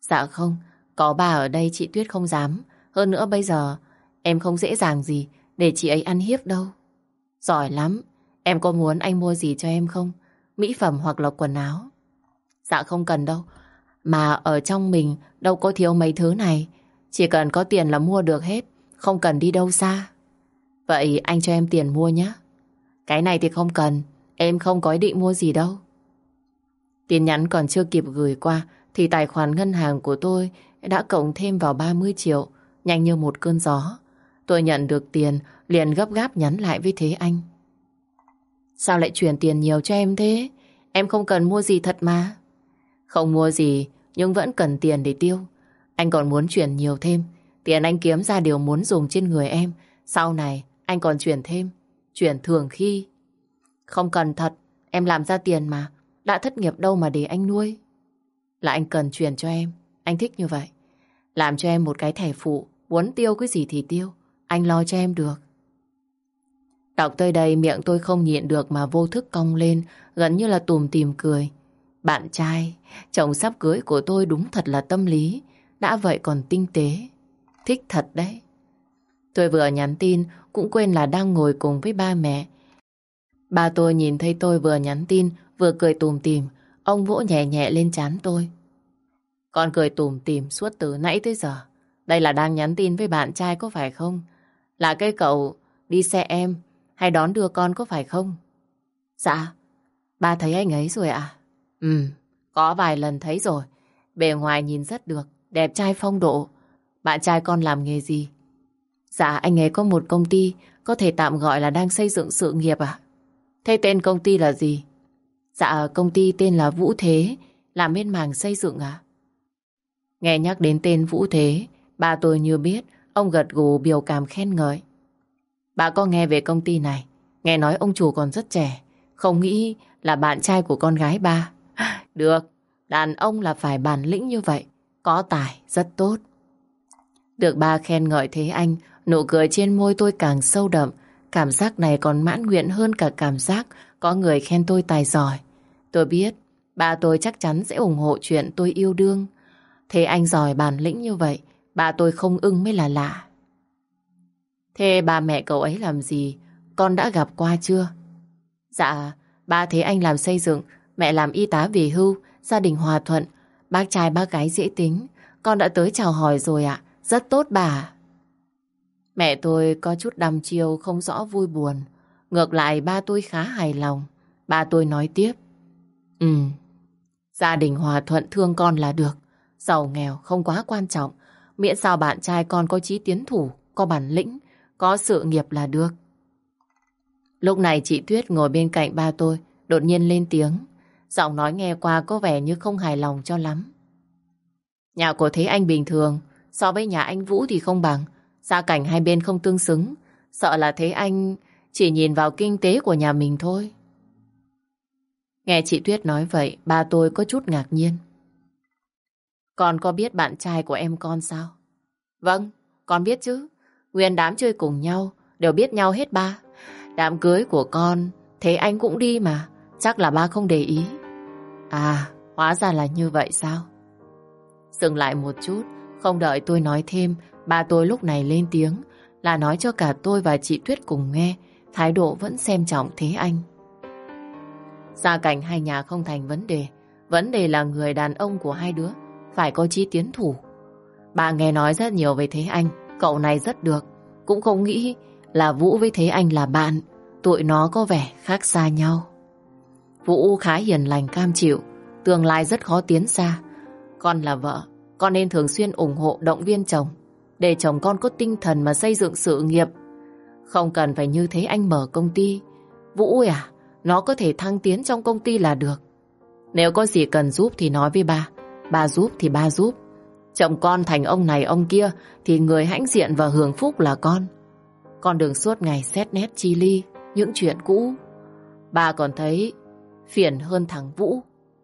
Dạ không. Có bà ở đây chị Tuyết không dám. Hơn nữa bây giờ, em không dễ dàng gì để chị ấy ăn hiếp đâu. Giỏi lắm. Em có muốn anh mua gì cho em không? Mỹ phẩm hoặc là quần áo? Dạ không cần đâu. Mà ở trong mình đâu có thiếu mấy thứ này. Chỉ cần có tiền là mua được hết. Không cần đi đâu xa. Vậy anh cho em tiền mua nhé. Cái này thì không cần. Em không có ý định mua gì đâu. Tin nhắn còn chưa kịp gửi qua thì tài khoản ngân hàng của tôi đã cộng thêm vào 30 triệu, nhanh như một cơn gió. Tôi nhận được tiền, liền gấp gáp nhắn lại với Thế Anh. Sao lại chuyển tiền nhiều cho em thế? Em không cần mua gì thật mà. Không mua gì, nhưng vẫn cần tiền để tiêu. Anh còn muốn chuyển nhiều thêm. Tiền anh kiếm ra điều muốn dùng trên người em. Sau này, anh còn chuyển thêm. Chuyển thường khi. Không cần thật, em làm ra tiền mà. Đã thất nghiệp đâu mà để anh nuôi. Là anh cần chuyển cho em. Anh thích như vậy. Làm cho em một cái thẻ phụ. Muốn tiêu cái gì thì tiêu. Anh lo cho em được. Đọc tới đây miệng tôi không nhịn được mà vô thức cong lên, gần như là tùm tìm cười. Bạn trai, chồng sắp cưới của tôi đúng thật là tâm lý, đã vậy còn tinh tế. Thích thật đấy. Tôi vừa nhắn tin cũng quên là đang ngồi cùng với ba mẹ. Ba tôi nhìn thấy tôi vừa nhắn tin vừa cười tùm tìm, ông vỗ nhẹ nhẹ lên chán tôi. Con cười tùm tìm suốt từ nãy tới giờ. Đây là đang nhắn tin với bạn trai có phải không? Là cái cậu đi xe em hay đón đưa con có phải không? Dạ, ba thấy anh ấy rồi ạ. À? Ừ, có vài lần thấy rồi. Bề ngoài nhìn rất được, đẹp trai phong độ. Bạn trai con làm nghề gì? Dạ, anh ấy có một công ty, có thể tạm gọi là đang xây dựng sự nghiệp à? Thế tên công ty là gì? Dạ, công ty tên là Vũ Thế, làm bên mảng xây dựng à? Nghe nhắc đến tên Vũ Thế, ba tôi như biết, ông gật gù biểu cảm khen ngợi. Bà có nghe về công ty này, nghe nói ông chủ còn rất trẻ, không nghĩ là bạn trai của con gái ba. Được, đàn ông là phải bản lĩnh như vậy, có tài, rất tốt. Được ba khen ngợi thế anh, nụ cười trên môi tôi càng sâu đậm, cảm giác này còn mãn nguyện hơn cả cảm giác có người khen tôi tài giỏi. Tôi biết, ba tôi chắc chắn sẽ ủng hộ chuyện tôi yêu đương. Thế anh giỏi bản lĩnh như vậy, ba tôi không ưng mới là lạ. Thế ba mẹ cậu ấy làm gì? Con đã gặp qua chưa? Dạ, ba thấy anh làm xây dựng, mẹ làm y tá về hưu, gia đình hòa thuận, bác trai bác gái dễ tính. Con đã tới chào hỏi rồi ạ, rất tốt bà. Mẹ tôi có chút đăm chiêu không rõ vui buồn. Ngược lại ba tôi khá hài lòng. Ba tôi nói tiếp. Ừ, gia đình hòa thuận thương con là được. Giàu nghèo không quá quan trọng. Miễn sao bạn trai con có chí tiến thủ, có bản lĩnh, có sự nghiệp là được. Lúc này chị Tuyết ngồi bên cạnh ba tôi, đột nhiên lên tiếng. Giọng nói nghe qua có vẻ như không hài lòng cho lắm. Nhà của Thế Anh bình thường, so với nhà anh Vũ thì không bằng. Gia cảnh hai bên không tương xứng. Sợ là Thế Anh chỉ nhìn vào kinh tế của nhà mình thôi. Nghe chị Tuyết nói vậy, ba tôi có chút ngạc nhiên. Con có biết bạn trai của em con sao? Vâng, con biết chứ. Nguyên đám chơi cùng nhau, đều biết nhau hết ba. Đám cưới của con, thế anh cũng đi mà. Chắc là ba không để ý. À, hóa ra là như vậy sao? Dừng lại một chút, không đợi tôi nói thêm, ba tôi lúc này lên tiếng, là nói cho cả tôi và chị Tuyết cùng nghe, thái độ vẫn xem trọng thế anh. Gia cảnh hai nhà không thành vấn đề, vấn đề là người đàn ông của hai đứa phải có chí tiến thủ. Bà nghe nói rất nhiều về Thế Anh, cậu này rất được, cũng không nghĩ là Vũ với Thế Anh là bạn, tụi nó có vẻ khác xa nhau. Vũ khá hiền lành cam chịu, tương lai rất khó tiến xa. Con là vợ, con nên thường xuyên ủng hộ động viên chồng, để chồng con có tinh thần mà xây dựng sự nghiệp. Không cần phải như thế anh mở công ty. Vũ à, nó có thể thăng tiến trong công ty là được. Nếu có gì cần giúp thì nói với ba. Ba giúp thì ba giúp. Chồng con thành ông này ông kia thì người hãnh diện và hưởng phúc là con. Con đừng suốt ngày xét nét chi ly những chuyện cũ. Ba còn thấy phiền hơn thằng Vũ.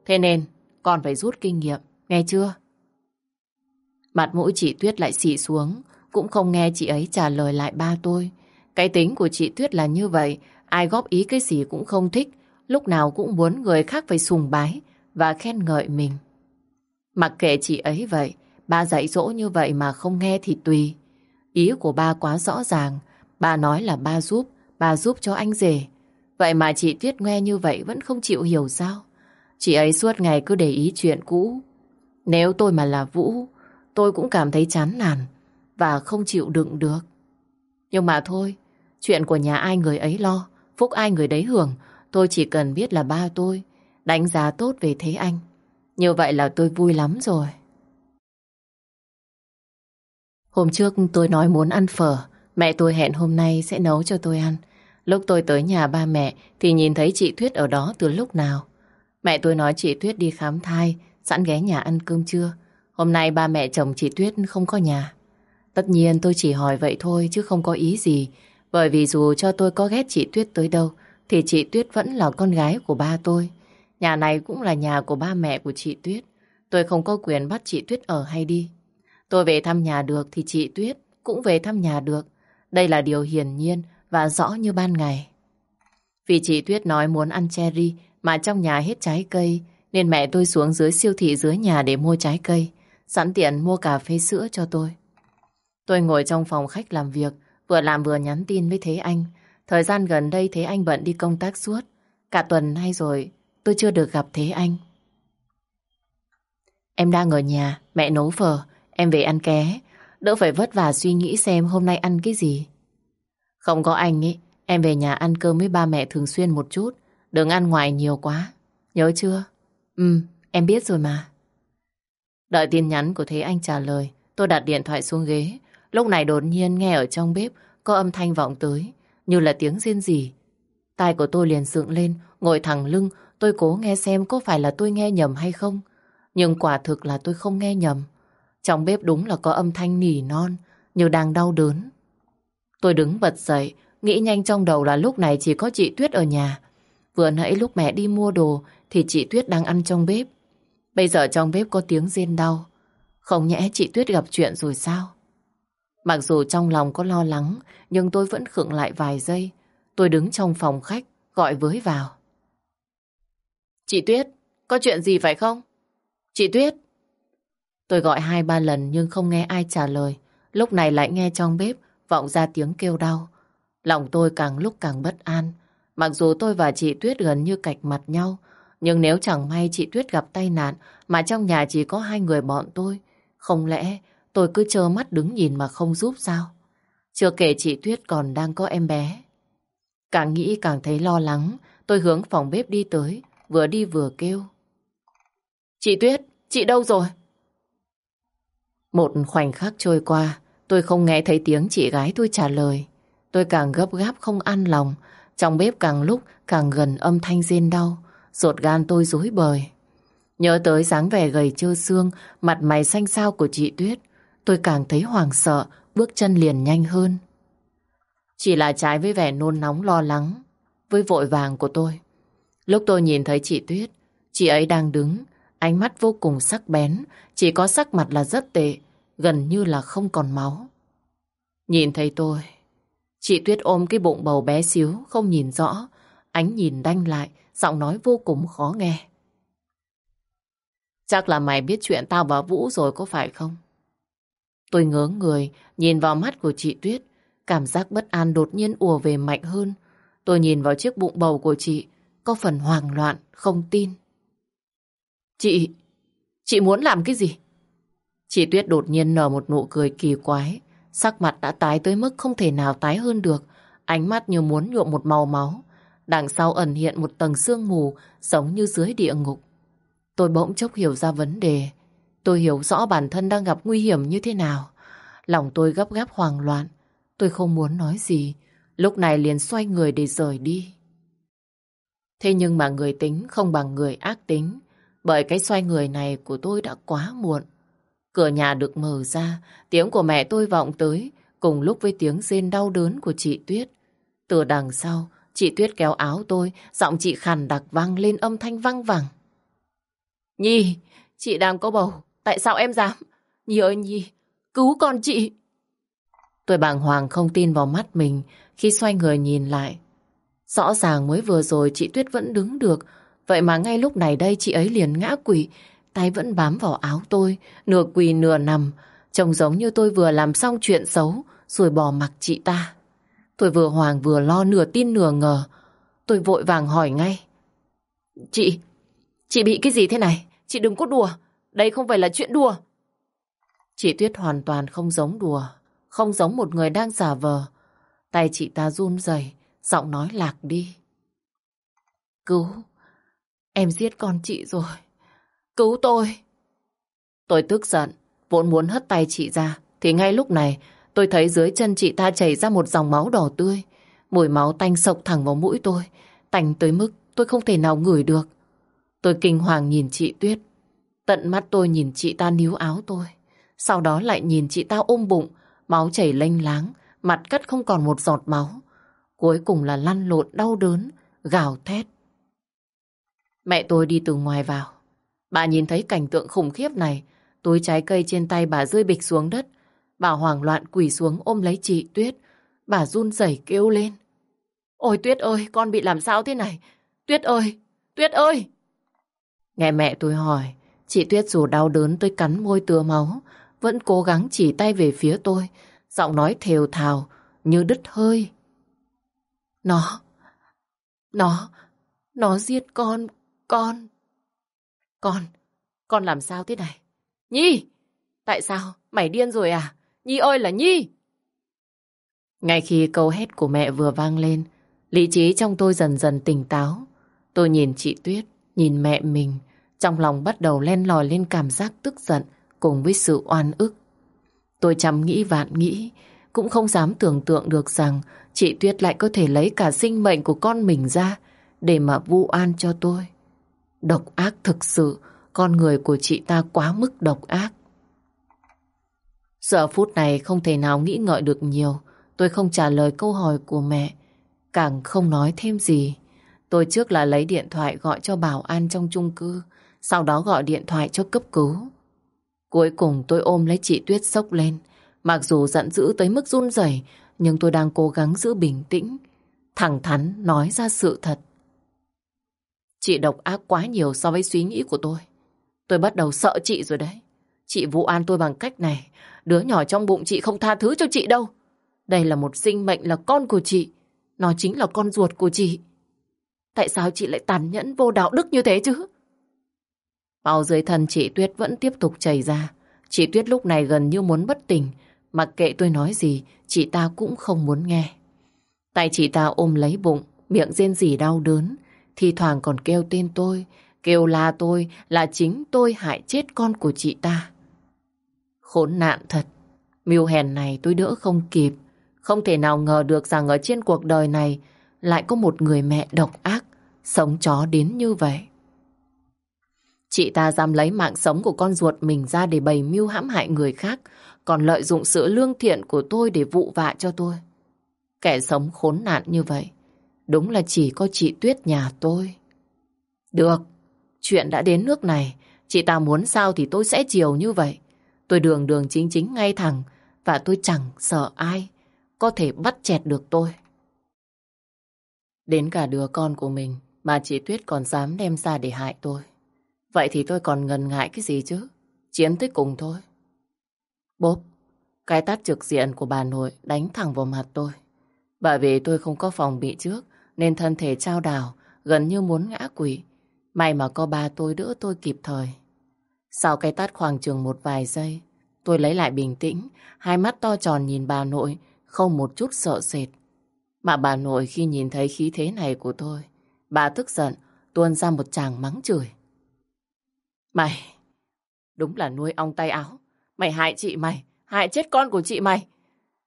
Thế nên con phải rút kinh nghiệm, nghe chưa? Mặt mũi chị Tuyết lại xị xuống, cũng không nghe chị ấy trả lời lại ba tôi. Cái tính của chị Tuyết là như vậy, ai góp ý cái gì cũng không thích, lúc nào cũng muốn người khác phải sùng bái và khen ngợi mình. Mặc kệ chị ấy vậy, ba dạy dỗ như vậy mà không nghe thì tùy. Ý của ba quá rõ ràng, ba nói là ba giúp, ba giúp cho anh rể. Vậy mà chị Tuyết nghe như vậy vẫn không chịu hiểu sao? Chị ấy suốt ngày cứ để ý chuyện cũ. Nếu tôi mà là Vũ, tôi cũng cảm thấy chán nản và không chịu đựng được. Nhưng mà thôi, chuyện của nhà ai người ấy lo, phúc ai người đấy hưởng, tôi chỉ cần biết là ba tôi đánh giá tốt về thế anh. Như vậy là tôi vui lắm rồi. Hôm trước tôi nói muốn ăn phở, mẹ tôi hẹn hôm nay sẽ nấu cho tôi ăn. Lúc tôi tới nhà ba mẹ thì nhìn thấy chị Thuyết ở đó từ lúc nào. Mẹ tôi nói chị Thuyết đi khám thai, sẵn ghé nhà ăn cơm trưa. Hôm nay ba mẹ chồng chị Tuyết không có nhà. Tất nhiên tôi chỉ hỏi vậy thôi chứ không có ý gì. Bởi vì dù cho tôi có ghét chị Tuyết tới đâu, thì chị Tuyết vẫn là con gái của ba tôi. Nhà này cũng là nhà của ba mẹ của chị Tuyết. Tôi không có quyền bắt chị Tuyết ở hay đi. Tôi về thăm nhà được thì chị Tuyết cũng về thăm nhà được. Đây là điều hiển nhiên và rõ như ban ngày. Vì chị Tuyết nói muốn ăn cherry mà trong nhà hết trái cây, nên mẹ tôi xuống dưới siêu thị dưới nhà để mua trái cây. Sẵn tiện mua cà phê sữa cho tôi. Tôi ngồi trong phòng khách làm việc vừa làm vừa nhắn tin với Thế Anh. Thời gian gần đây Thế Anh bận đi công tác suốt. Cả tuần nay rồi tôi chưa được gặp Thế Anh. Em đang ở nhà, mẹ nấu phở, em về ăn ké. Đỡ phải vất vả suy nghĩ xem hôm nay ăn cái gì. Không có anh ấy, em về nhà ăn cơm với ba mẹ thường xuyên một chút. Đừng ăn ngoài nhiều quá. Nhớ chưa? Ừ, em biết rồi mà. Đợi tin nhắn của Thế Anh trả lời, tôi đặt điện thoại xuống ghế. Lúc này đột nhiên nghe ở trong bếp có âm thanh vọng tới, như là tiếng riêng gì. Tai của tôi liền dựng lên, ngồi thẳng lưng, tôi cố nghe xem có phải là tôi nghe nhầm hay không. Nhưng quả thực là tôi không nghe nhầm. Trong bếp đúng là có âm thanh nỉ non, như đang đau đớn. Tôi đứng bật dậy, nghĩ nhanh trong đầu là lúc này chỉ có chị Tuyết ở nhà. Vừa nãy lúc mẹ đi mua đồ thì chị Tuyết đang ăn trong bếp. Bây giờ trong bếp có tiếng rên đau. Không nhẽ chị Tuyết gặp chuyện rồi sao? Mặc dù trong lòng có lo lắng, nhưng tôi vẫn khựng lại vài giây. Tôi đứng trong phòng khách, gọi với vào. Chị Tuyết, có chuyện gì phải không? Chị Tuyết! Tôi gọi hai ba lần nhưng không nghe ai trả lời. Lúc này lại nghe trong bếp vọng ra tiếng kêu đau. Lòng tôi càng lúc càng bất an. Mặc dù tôi và chị Tuyết gần như cạch mặt nhau, nhưng nếu chẳng may chị Tuyết gặp tai nạn mà trong nhà chỉ có hai người bọn tôi, không lẽ tôi cứ trơ mắt đứng nhìn mà không giúp sao? Chưa kể chị Tuyết còn đang có em bé. Càng nghĩ càng thấy lo lắng, tôi hướng phòng bếp đi tới, vừa đi vừa kêu. Chị Tuyết, chị đâu rồi? Một khoảnh khắc trôi qua, tôi không nghe thấy tiếng chị gái tôi trả lời. Tôi càng gấp gáp không an lòng, trong bếp càng lúc càng gần âm thanh rên đau, ruột gan tôi rối bời. Nhớ tới dáng vẻ gầy trơ xương, mặt mày xanh xao của chị Tuyết, tôi càng thấy hoảng sợ, bước chân liền nhanh hơn. Chỉ là trái với vẻ nôn nóng lo lắng, với vội vàng của tôi. Lúc tôi nhìn thấy chị Tuyết, chị ấy đang đứng, ánh mắt vô cùng sắc bén, chỉ có sắc mặt là rất tệ, gần như là không còn máu. Nhìn thấy tôi, chị Tuyết ôm cái bụng bầu bé xíu, không nhìn rõ, ánh nhìn đanh lại, giọng nói vô cùng khó nghe. Chắc là mày biết chuyện tao và Vũ rồi có phải không? Tôi ngớ người, nhìn vào mắt của chị Tuyết, cảm giác bất an đột nhiên ùa về mạnh hơn. Tôi nhìn vào chiếc bụng bầu của chị, có phần hoang loạn, không tin. Chị, chị muốn làm cái gì? Chị Tuyết đột nhiên nở một nụ cười kỳ quái, sắc mặt đã tái tới mức không thể nào tái hơn được, ánh mắt như muốn nhuộm một màu máu. Đằng sau ẩn hiện một tầng sương mù giống như dưới địa ngục. Tôi bỗng chốc hiểu ra vấn đề. Tôi hiểu rõ bản thân đang gặp nguy hiểm như thế nào. Lòng tôi gấp gáp hoang loạn. Tôi không muốn nói gì. Lúc này liền xoay người để rời đi. Thế nhưng mà người tính không bằng người ác tính. Bởi cái xoay người này của tôi đã quá muộn. Cửa nhà được mở ra, tiếng của mẹ tôi vọng tới, cùng lúc với tiếng rên đau đớn của chị Tuyết. Từ đằng sau, chị Tuyết kéo áo tôi, giọng chị khàn đặc vang lên âm thanh văng vẳng. Nhi, chị đang có bầu, tại sao em dám? Nhi ơi Nhi, cứu con chị. Tôi bàng hoàng không tin vào mắt mình khi xoay người nhìn lại. Rõ ràng mới vừa rồi chị Tuyết vẫn đứng được, vậy mà ngay lúc này đây chị ấy liền ngã quỵ, tay vẫn bám vào áo tôi, nửa quỳ nửa nằm, trông giống như tôi vừa làm xong chuyện xấu rồi bỏ mặc chị ta. Tôi vừa hoàng vừa lo nửa tin nửa ngờ, tôi vội vàng hỏi ngay. Chị, chị bị cái gì thế này? Chị đừng có đùa, đây không phải là chuyện đùa. Chị Tuyết hoàn toàn không giống đùa, không giống một người đang giả vờ. Tay chị ta run rẩy, giọng nói lạc đi. Cứu, em giết con chị rồi. Cứu tôi. Tôi tức giận, vốn muốn hất tay chị ra, thì ngay lúc này tôi thấy dưới chân chị ta chảy ra một dòng máu đỏ tươi. Mùi máu tanh sộc thẳng vào mũi tôi, tanh tới mức tôi không thể nào ngửi được. Tôi kinh hoàng nhìn chị Tuyết. Tận mắt tôi nhìn chị ta níu áo tôi. Sau đó lại nhìn chị ta ôm bụng, máu chảy lênh láng, mặt cắt không còn một giọt máu. Cuối cùng là lăn lộn đau đớn, gào thét. Mẹ tôi đi từ ngoài vào. Bà nhìn thấy cảnh tượng khủng khiếp này, túi trái cây trên tay bà rơi bịch xuống đất. Bà hoảng loạn quỳ xuống ôm lấy chị Tuyết. Bà run rẩy kêu lên. Ôi Tuyết ơi, con bị làm sao thế này? Tuyết ơi, Tuyết ơi! Nghe mẹ tôi hỏi, chị Tuyết dù đau đớn tôi cắn môi tưa máu, vẫn cố gắng chỉ tay về phía tôi, giọng nói thều thào như đứt hơi. Nó, nó, nó giết con, con. Con, con làm sao thế này? Nhi! Tại sao? Mày điên rồi à? Nhi ơi là Nhi! Ngay khi câu hét của mẹ vừa vang lên, lý trí trong tôi dần dần tỉnh táo. Tôi nhìn chị Tuyết, nhìn mẹ mình, trong lòng bắt đầu len lỏi lên cảm giác tức giận cùng với sự oan ức. Tôi chăm nghĩ vạn nghĩ, cũng không dám tưởng tượng được rằng chị Tuyết lại có thể lấy cả sinh mệnh của con mình ra để mà vu oan cho tôi. Độc ác thực sự, con người của chị ta quá mức độc ác. Giờ phút này không thể nào nghĩ ngợi được nhiều, tôi không trả lời câu hỏi của mẹ, càng không nói thêm gì. Tôi trước là lấy điện thoại gọi cho bảo an trong chung cư, sau đó gọi điện thoại cho cấp cứu. Cuối cùng tôi ôm lấy chị Tuyết sốc lên. Mặc dù giận dữ tới mức run rẩy, nhưng tôi đang cố gắng giữ bình tĩnh, thẳng thắn nói ra sự thật. Chị độc ác quá nhiều so với suy nghĩ của tôi. Tôi bắt đầu sợ chị rồi đấy. Chị vụ an tôi bằng cách này. Đứa nhỏ trong bụng chị không tha thứ cho chị đâu. Đây là một sinh mệnh là con của chị. Nó chính là con ruột của chị. Tại sao chị lại tàn nhẫn vô đạo đức như thế chứ? Máu dưới thân chị Tuyết vẫn tiếp tục chảy ra. Chị Tuyết lúc này gần như muốn bất tỉnh. Mặc kệ tôi nói gì, chị ta cũng không muốn nghe. Tay chị ta ôm lấy bụng, miệng rên rỉ đau đớn. Thì thoảng còn kêu tên tôi, kêu la tôi là chính tôi hại chết con của chị ta. Khốn nạn thật. Mưu hèn này tôi đỡ không kịp. Không thể nào ngờ được rằng ở trên cuộc đời này lại có một người mẹ độc ác, sống chó đến như vậy. Chị ta dám lấy mạng sống của con ruột mình ra để bày mưu hãm hại người khác, còn lợi dụng sự lương thiện của tôi để vụ vạ cho tôi. Kẻ sống khốn nạn như vậy, đúng là chỉ có chị Tuyết nhà tôi. Được, chuyện đã đến nước này, chị ta muốn sao thì tôi sẽ chiều như vậy. Tôi đường đường chính chính ngay thẳng, và tôi chẳng sợ ai có thể bắt chẹt được tôi. Đến cả đứa con của mình mà chị Tuyết còn dám đem ra để hại tôi. Vậy thì tôi còn ngần ngại cái gì chứ? Chiến tới cùng thôi. Bốp, cái tát trực diện của bà nội đánh thẳng vào mặt tôi. Bởi vì tôi không có phòng bị trước, nên thân thể trao đảo, gần như muốn ngã quỵ. May mà có ba tôi đỡ tôi kịp thời. Sau cái tát khoảng chừng một vài giây, tôi lấy lại bình tĩnh, hai mắt to tròn nhìn bà nội, không một chút sợ sệt. Mà bà nội khi nhìn thấy khí thế này của tôi, bà tức giận, tuôn ra một tràng mắng chửi. Mày, đúng là nuôi ong tay áo. Mày hại chị mày, hại chết con của chị mày.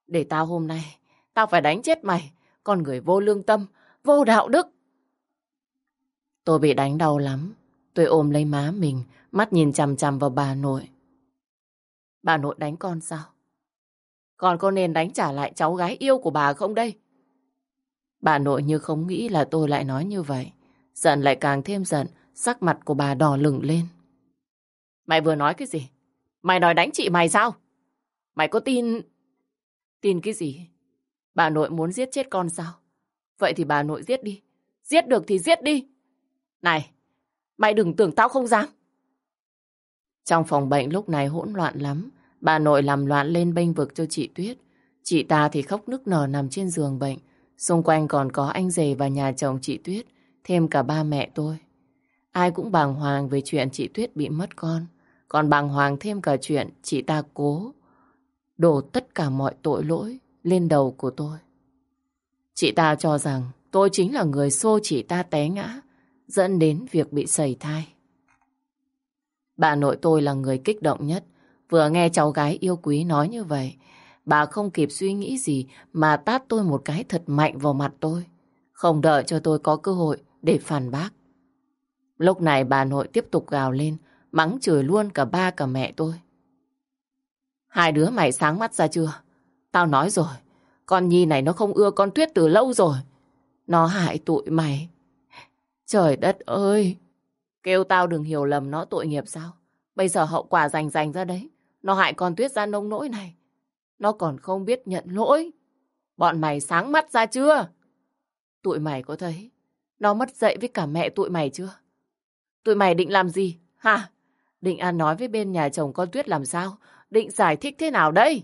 Để tao hôm nay, tao phải đánh chết mày, con người vô lương tâm, vô đạo đức. Tôi bị đánh đau lắm. Tôi ôm lấy má mình, mắt nhìn chằm chằm vào bà nội. Bà nội đánh con sao? Con có nên đánh trả lại cháu gái yêu của bà không đây? Bà nội như không nghĩ là tôi lại nói như vậy. Giận lại càng thêm giận, sắc mặt của bà đỏ lửng lên. Mày vừa nói cái gì? Mày nói đánh chị mày sao? Mày có tin... Tin cái gì? Bà nội muốn giết chết con sao? Vậy thì bà nội giết đi. Giết được thì giết đi. Này, mày đừng tưởng tao không dám. Trong phòng bệnh lúc này hỗn loạn lắm. Bà nội làm loạn lên bênh vực cho chị Tuyết. Chị ta thì khóc nức nở nằm trên giường bệnh. Xung quanh còn có anh rể và nhà chồng chị Tuyết, thêm cả ba mẹ tôi. Ai cũng bàng hoàng về chuyện chị Tuyết bị mất con. Còn bàng hoàng thêm cả chuyện chị ta cố đổ tất cả mọi tội lỗi lên đầu của tôi. Chị ta cho rằng tôi chính là người xô chị ta té ngã, dẫn đến việc bị sẩy thai. Bà nội tôi là người kích động nhất. Vừa nghe cháu gái yêu quý nói như vậy, bà không kịp suy nghĩ gì mà tát tôi một cái thật mạnh vào mặt tôi. Không đợi cho tôi có cơ hội để phản bác. Lúc này bà nội tiếp tục gào lên, mắng chửi luôn cả ba cả mẹ tôi. Hai đứa mày sáng mắt ra chưa? Tao nói rồi, con Nhi này nó không ưa con Tuyết từ lâu rồi. Nó hại tụi mày. Trời đất ơi! Kêu tao đừng hiểu lầm nó tội nghiệp sao? Bây giờ hậu quả rành rành ra đấy. Nó hại con Tuyết ra nông nỗi này. Nó còn không biết nhận lỗi. Bọn mày sáng mắt ra chưa? Tụi mày có thấy nó mất dạy với cả mẹ tụi mày chưa? Tụi mày định làm gì? Hả? Định ăn nói với bên nhà chồng con Tuyết làm sao? Định giải thích thế nào đây?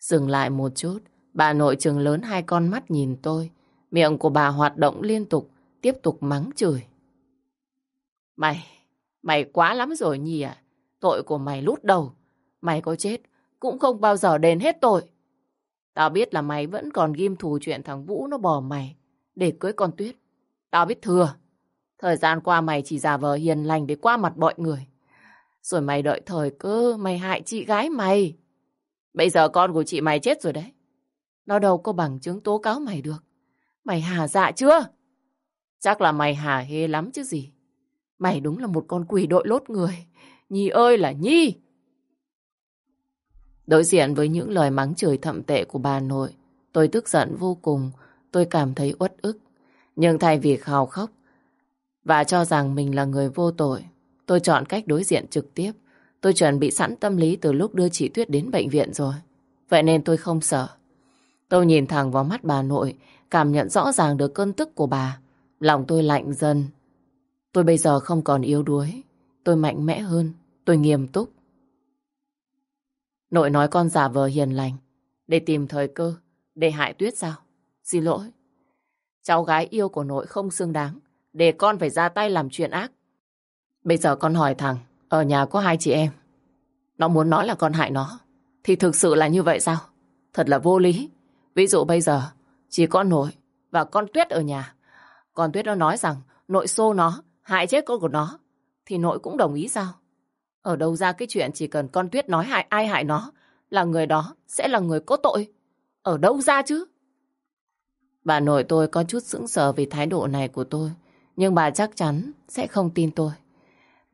Dừng lại một chút, bà nội trừng lớn hai con mắt nhìn tôi. Miệng của bà hoạt động liên tục, tiếp tục mắng chửi. Mày, mày quá lắm rồi nhỉ à? Tội của mày lút đầu. Mày có chết, cũng không bao giờ đền hết tội. Tao biết là mày vẫn còn ghim thù chuyện thằng Vũ nó bỏ mày để cưới con Tuyết. Tao biết thừa. Thời gian qua mày chỉ giả vờ hiền lành để qua mặt mọi người. Rồi mày đợi thời cơ, mày hại chị gái mày. Bây giờ con của chị mày chết rồi đấy. Nó đâu có bằng chứng tố cáo mày được. Mày hà dạ chưa? Chắc là mày hà hê lắm chứ gì. Mày đúng là một con quỷ đội lốt người. Nhi ơi là Nhi! Đối diện với những lời mắng chửi thậm tệ của bà nội, tôi tức giận vô cùng, tôi cảm thấy uất ức. Nhưng thay vì khào khóc và cho rằng mình là người vô tội, tôi chọn cách đối diện trực tiếp. Tôi chuẩn bị sẵn tâm lý từ lúc đưa chị Tuyết đến bệnh viện rồi. Vậy nên tôi không sợ. Tôi nhìn thẳng vào mắt bà nội, cảm nhận rõ ràng được cơn tức của bà. Lòng tôi lạnh dần. Tôi bây giờ không còn yếu đuối. Tôi mạnh mẽ hơn. Tôi nghiêm túc. Nội nói con giả vờ hiền lành. Để tìm thời cơ. Để hại tuyết sao? Xin lỗi. Cháu gái yêu của nội không xứng đáng. Để con phải ra tay làm chuyện ác. Bây giờ con hỏi thằng. Ở nhà có hai chị em. Nó muốn nói là con hại nó. Thì thực sự là như vậy sao? Thật là vô lý. Ví dụ bây giờ, chỉ có nội và con Tuyết ở nhà. Con Tuyết nó nói rằng nội xô nó, hại chết con của nó. Thì nội cũng đồng ý sao? Ở đâu ra cái chuyện chỉ cần con Tuyết nói hại ai hại nó là người đó sẽ là người có tội. Ở đâu ra chứ? Bà nội tôi có chút sững sờ vì thái độ này của tôi. Nhưng bà chắc chắn sẽ không tin tôi.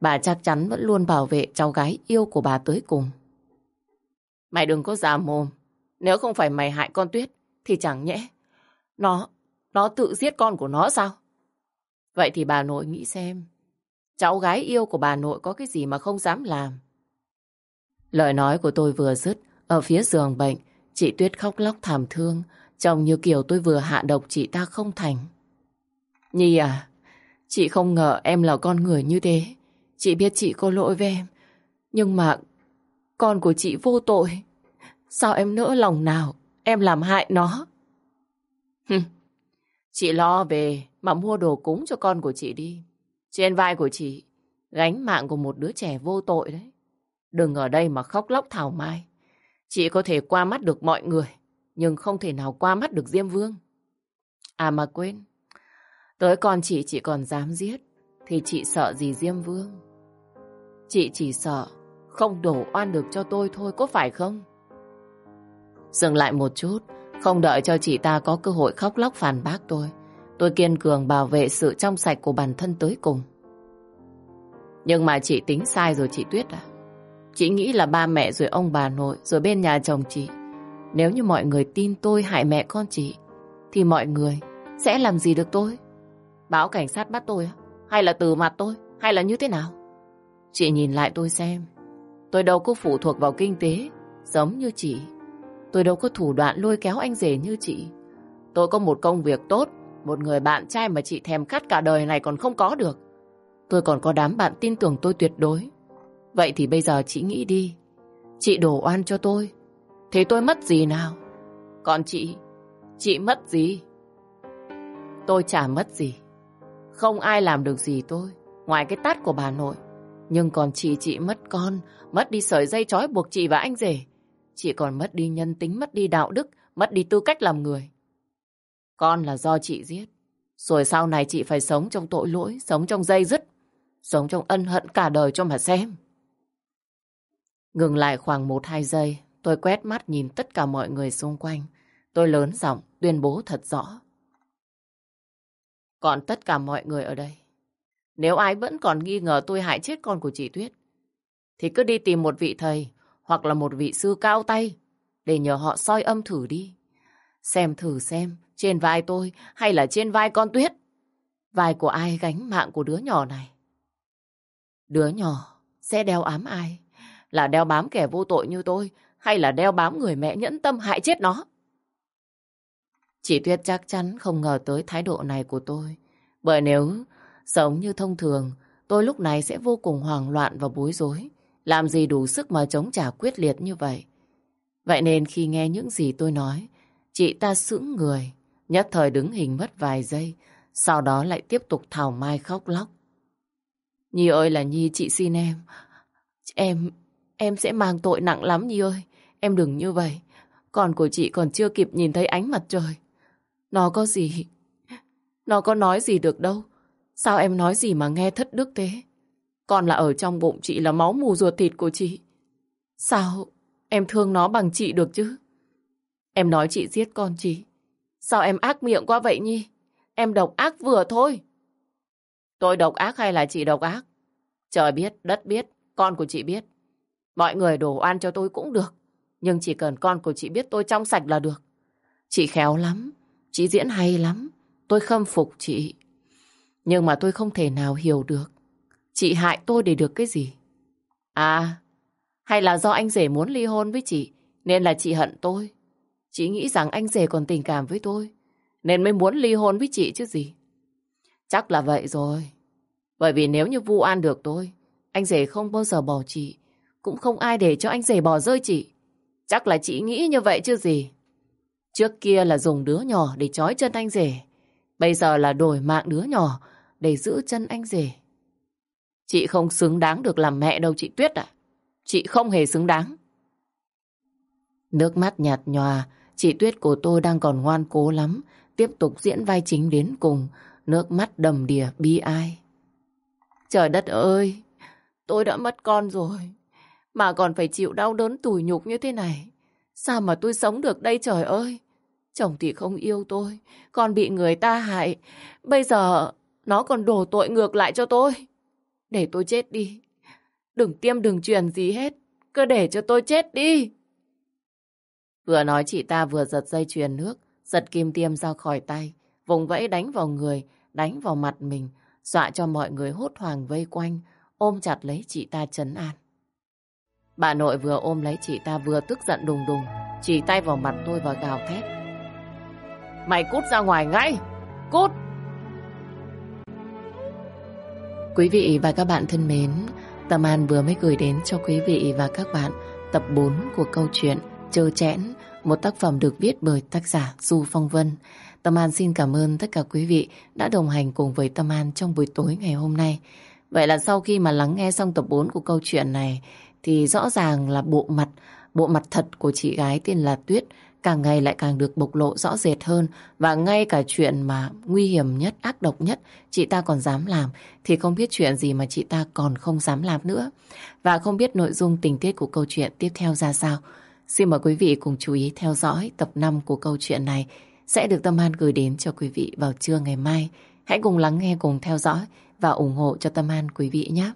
Bà chắc chắn vẫn luôn bảo vệ cháu gái yêu của bà tới cùng. Mày đừng có giả mồm. Nếu không phải mày hại con Tuyết, thì chẳng nhẽ. Nó, nó tự giết con của nó sao? Vậy thì bà nội nghĩ xem. Cháu gái yêu của bà nội có cái gì mà không dám làm? Lời nói của tôi vừa dứt, ở phía giường bệnh, chị Tuyết khóc lóc thảm thương, trông như kiểu tôi vừa hạ độc chị ta không thành. Nhi à, chị không ngờ em là con người như thế. Chị biết chị có lỗi với em. Nhưng mà con của chị vô tội. Sao em nỡ lòng nào em làm hại nó? Chị lo về mà mua đồ cúng cho con của chị đi. Trên vai của chị gánh mạng của một đứa trẻ vô tội đấy. Đừng ở đây mà khóc lóc thảo mai. Chị có thể qua mắt được mọi người, nhưng không thể nào qua mắt được Diêm Vương. À mà quên, tới con chị chị còn dám giết, thì chị sợ gì Diêm Vương? Chị chỉ sợ không đổ oan được cho tôi thôi, có phải không? Dừng lại một chút, không đợi cho chị ta có cơ hội khóc lóc phản bác tôi. Tôi kiên cường bảo vệ sự trong sạch của bản thân tới cùng. Nhưng mà chị tính sai rồi chị Tuyết à? Chị nghĩ là ba mẹ rồi ông bà nội rồi bên nhà chồng chị. Nếu như mọi người tin tôi hại mẹ con chị, thì mọi người sẽ làm gì được tôi? Báo cảnh sát bắt tôi Hay là từ mặt tôi? Hay là như thế nào? Chị nhìn lại tôi xem. Tôi đâu có phụ thuộc vào kinh tế, giống như chị. Tôi đâu có thủ đoạn lôi kéo anh rể như chị. Tôi có một công việc tốt, một người bạn trai mà chị thèm khát cả đời này còn không có được. Tôi còn có đám bạn tin tưởng tôi tuyệt đối. Vậy thì bây giờ chị nghĩ đi. Chị đổ oan cho tôi. Thế tôi mất gì nào? Còn chị, chị mất gì? Tôi chả mất gì. Không ai làm được gì tôi, ngoài cái tát của bà nội. Nhưng còn chị chị mất con, mất đi sợi dây trói buộc chị và anh rể. Chị còn mất đi nhân tính, mất đi đạo đức, mất đi tư cách làm người. Con là do chị giết. Rồi sau này chị phải sống trong tội lỗi, sống trong dây dứt, sống trong ân hận cả đời cho mà xem. Ngừng lại khoảng một hai giây, tôi quét mắt nhìn tất cả mọi người xung quanh. Tôi lớn giọng tuyên bố thật rõ. Còn tất cả mọi người ở đây, nếu ai vẫn còn nghi ngờ tôi hại chết con của chị Tuyết, thì cứ đi tìm một vị thầy hoặc là một vị sư cao tay để nhờ họ soi âm thử đi. Xem thử xem trên vai tôi hay là trên vai con Tuyết. Vai của ai gánh mạng của đứa nhỏ này? Đứa nhỏ sẽ đeo ám ai? Là đeo bám kẻ vô tội như tôi hay là đeo bám người mẹ nhẫn tâm hại chết nó? Chị Tuyết chắc chắn không ngờ tới thái độ này của tôi. Bởi nếu sống như thông thường, tôi lúc này sẽ vô cùng hoảng loạn và bối rối. Làm gì đủ sức mà chống trả quyết liệt như vậy. Vậy nên khi nghe những gì tôi nói, chị ta sững người, nhất thời đứng hình mất vài giây, sau đó lại tiếp tục thảo mai khóc lóc. Nhi ơi là Nhi, chị xin em. Em, em sẽ mang tội nặng lắm Nhi ơi. Em đừng như vậy. Con của chị còn chưa kịp nhìn thấy ánh mặt trời. Nó có gì? Nó có nói gì được đâu. Sao em nói gì mà nghe thất đức thế? Con là ở trong bụng chị là máu mù ruột thịt của chị. Sao em thương nó bằng chị được chứ? Em nói chị giết con chị. Sao em ác miệng quá vậy Nhi? Em độc ác vừa thôi. Tôi độc ác hay là chị độc ác? Trời biết, đất biết, con của chị biết. Mọi người đổ oan cho tôi cũng được. Nhưng chỉ cần con của chị biết tôi trong sạch là được. Chị khéo lắm, chị diễn hay lắm. Tôi khâm phục chị. Nhưng mà tôi không thể nào hiểu được. Chị hại tôi để được cái gì? À, hay là do anh rể muốn ly hôn với chị, nên là chị hận tôi. Chị nghĩ rằng anh rể còn tình cảm với tôi, nên mới muốn ly hôn với chị chứ gì. Chắc là vậy rồi. Bởi vì nếu như vu an được tôi, anh rể không bao giờ bỏ chị, cũng không ai để cho anh rể bỏ rơi chị. Chắc là chị nghĩ như vậy chứ gì. Trước kia là dùng đứa nhỏ để trói chân anh rể. Bây giờ là đổi mạng đứa nhỏ để giữ chân anh rể. Chị không xứng đáng được làm mẹ đâu chị Tuyết ạ. Chị không hề xứng đáng. Nước mắt nhạt nhòa, chị Tuyết của tôi đang còn ngoan cố lắm, tiếp tục diễn vai chính đến cùng, nước mắt đầm đìa bi ai. Trời đất ơi, tôi đã mất con rồi, mà còn phải chịu đau đớn tủi nhục như thế này. Sao mà tôi sống được đây trời ơi? Chồng thì không yêu tôi, còn bị người ta hại. Bây giờ nó còn đổ tội ngược lại cho tôi. Để tôi chết đi. Đừng tiêm đừng truyền gì hết. Cứ để cho tôi chết đi. Vừa nói chị ta vừa giật dây chuyền nước, giật kim tiêm ra khỏi tay, vùng vẫy đánh vào người, đánh vào mặt mình, dọa cho mọi người hốt hoảng vây quanh, ôm chặt lấy chị ta chấn an. Bà nội vừa ôm lấy chị ta vừa tức giận đùng đùng, chỉ tay vào mặt tôi và gào thét. Mày cút ra ngoài ngay! Cút! Quý vị và các bạn thân mến, Tâm An vừa mới gửi đến cho quý vị và các bạn tập 4 của câu chuyện Chơ Chẽn, một tác phẩm được viết bởi tác giả Du Phong Vân. Tâm An xin cảm ơn tất cả quý vị đã đồng hành cùng với Tâm An trong buổi tối ngày hôm nay. Vậy là sau khi mà lắng nghe xong tập 4 của câu chuyện này thì rõ ràng là bộ mặt, bộ mặt thật của chị gái tên là Tuyết càng ngày lại càng được bộc lộ rõ rệt hơn và ngay cả chuyện mà nguy hiểm nhất, ác độc nhất chị ta còn dám làm thì không biết chuyện gì mà chị ta còn không dám làm nữa. Và không biết nội dung tình tiết của câu chuyện tiếp theo ra sao. Xin mời quý vị cùng chú ý theo dõi tập 5 của câu chuyện này sẽ được Tâm An gửi đến cho quý vị vào trưa ngày mai. Hãy cùng lắng nghe, cùng theo dõi và ủng hộ cho Tâm An quý vị nhé.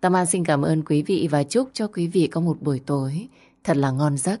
Tâm An xin cảm ơn quý vị và chúc cho quý vị có một buổi tối thật là ngon giấc.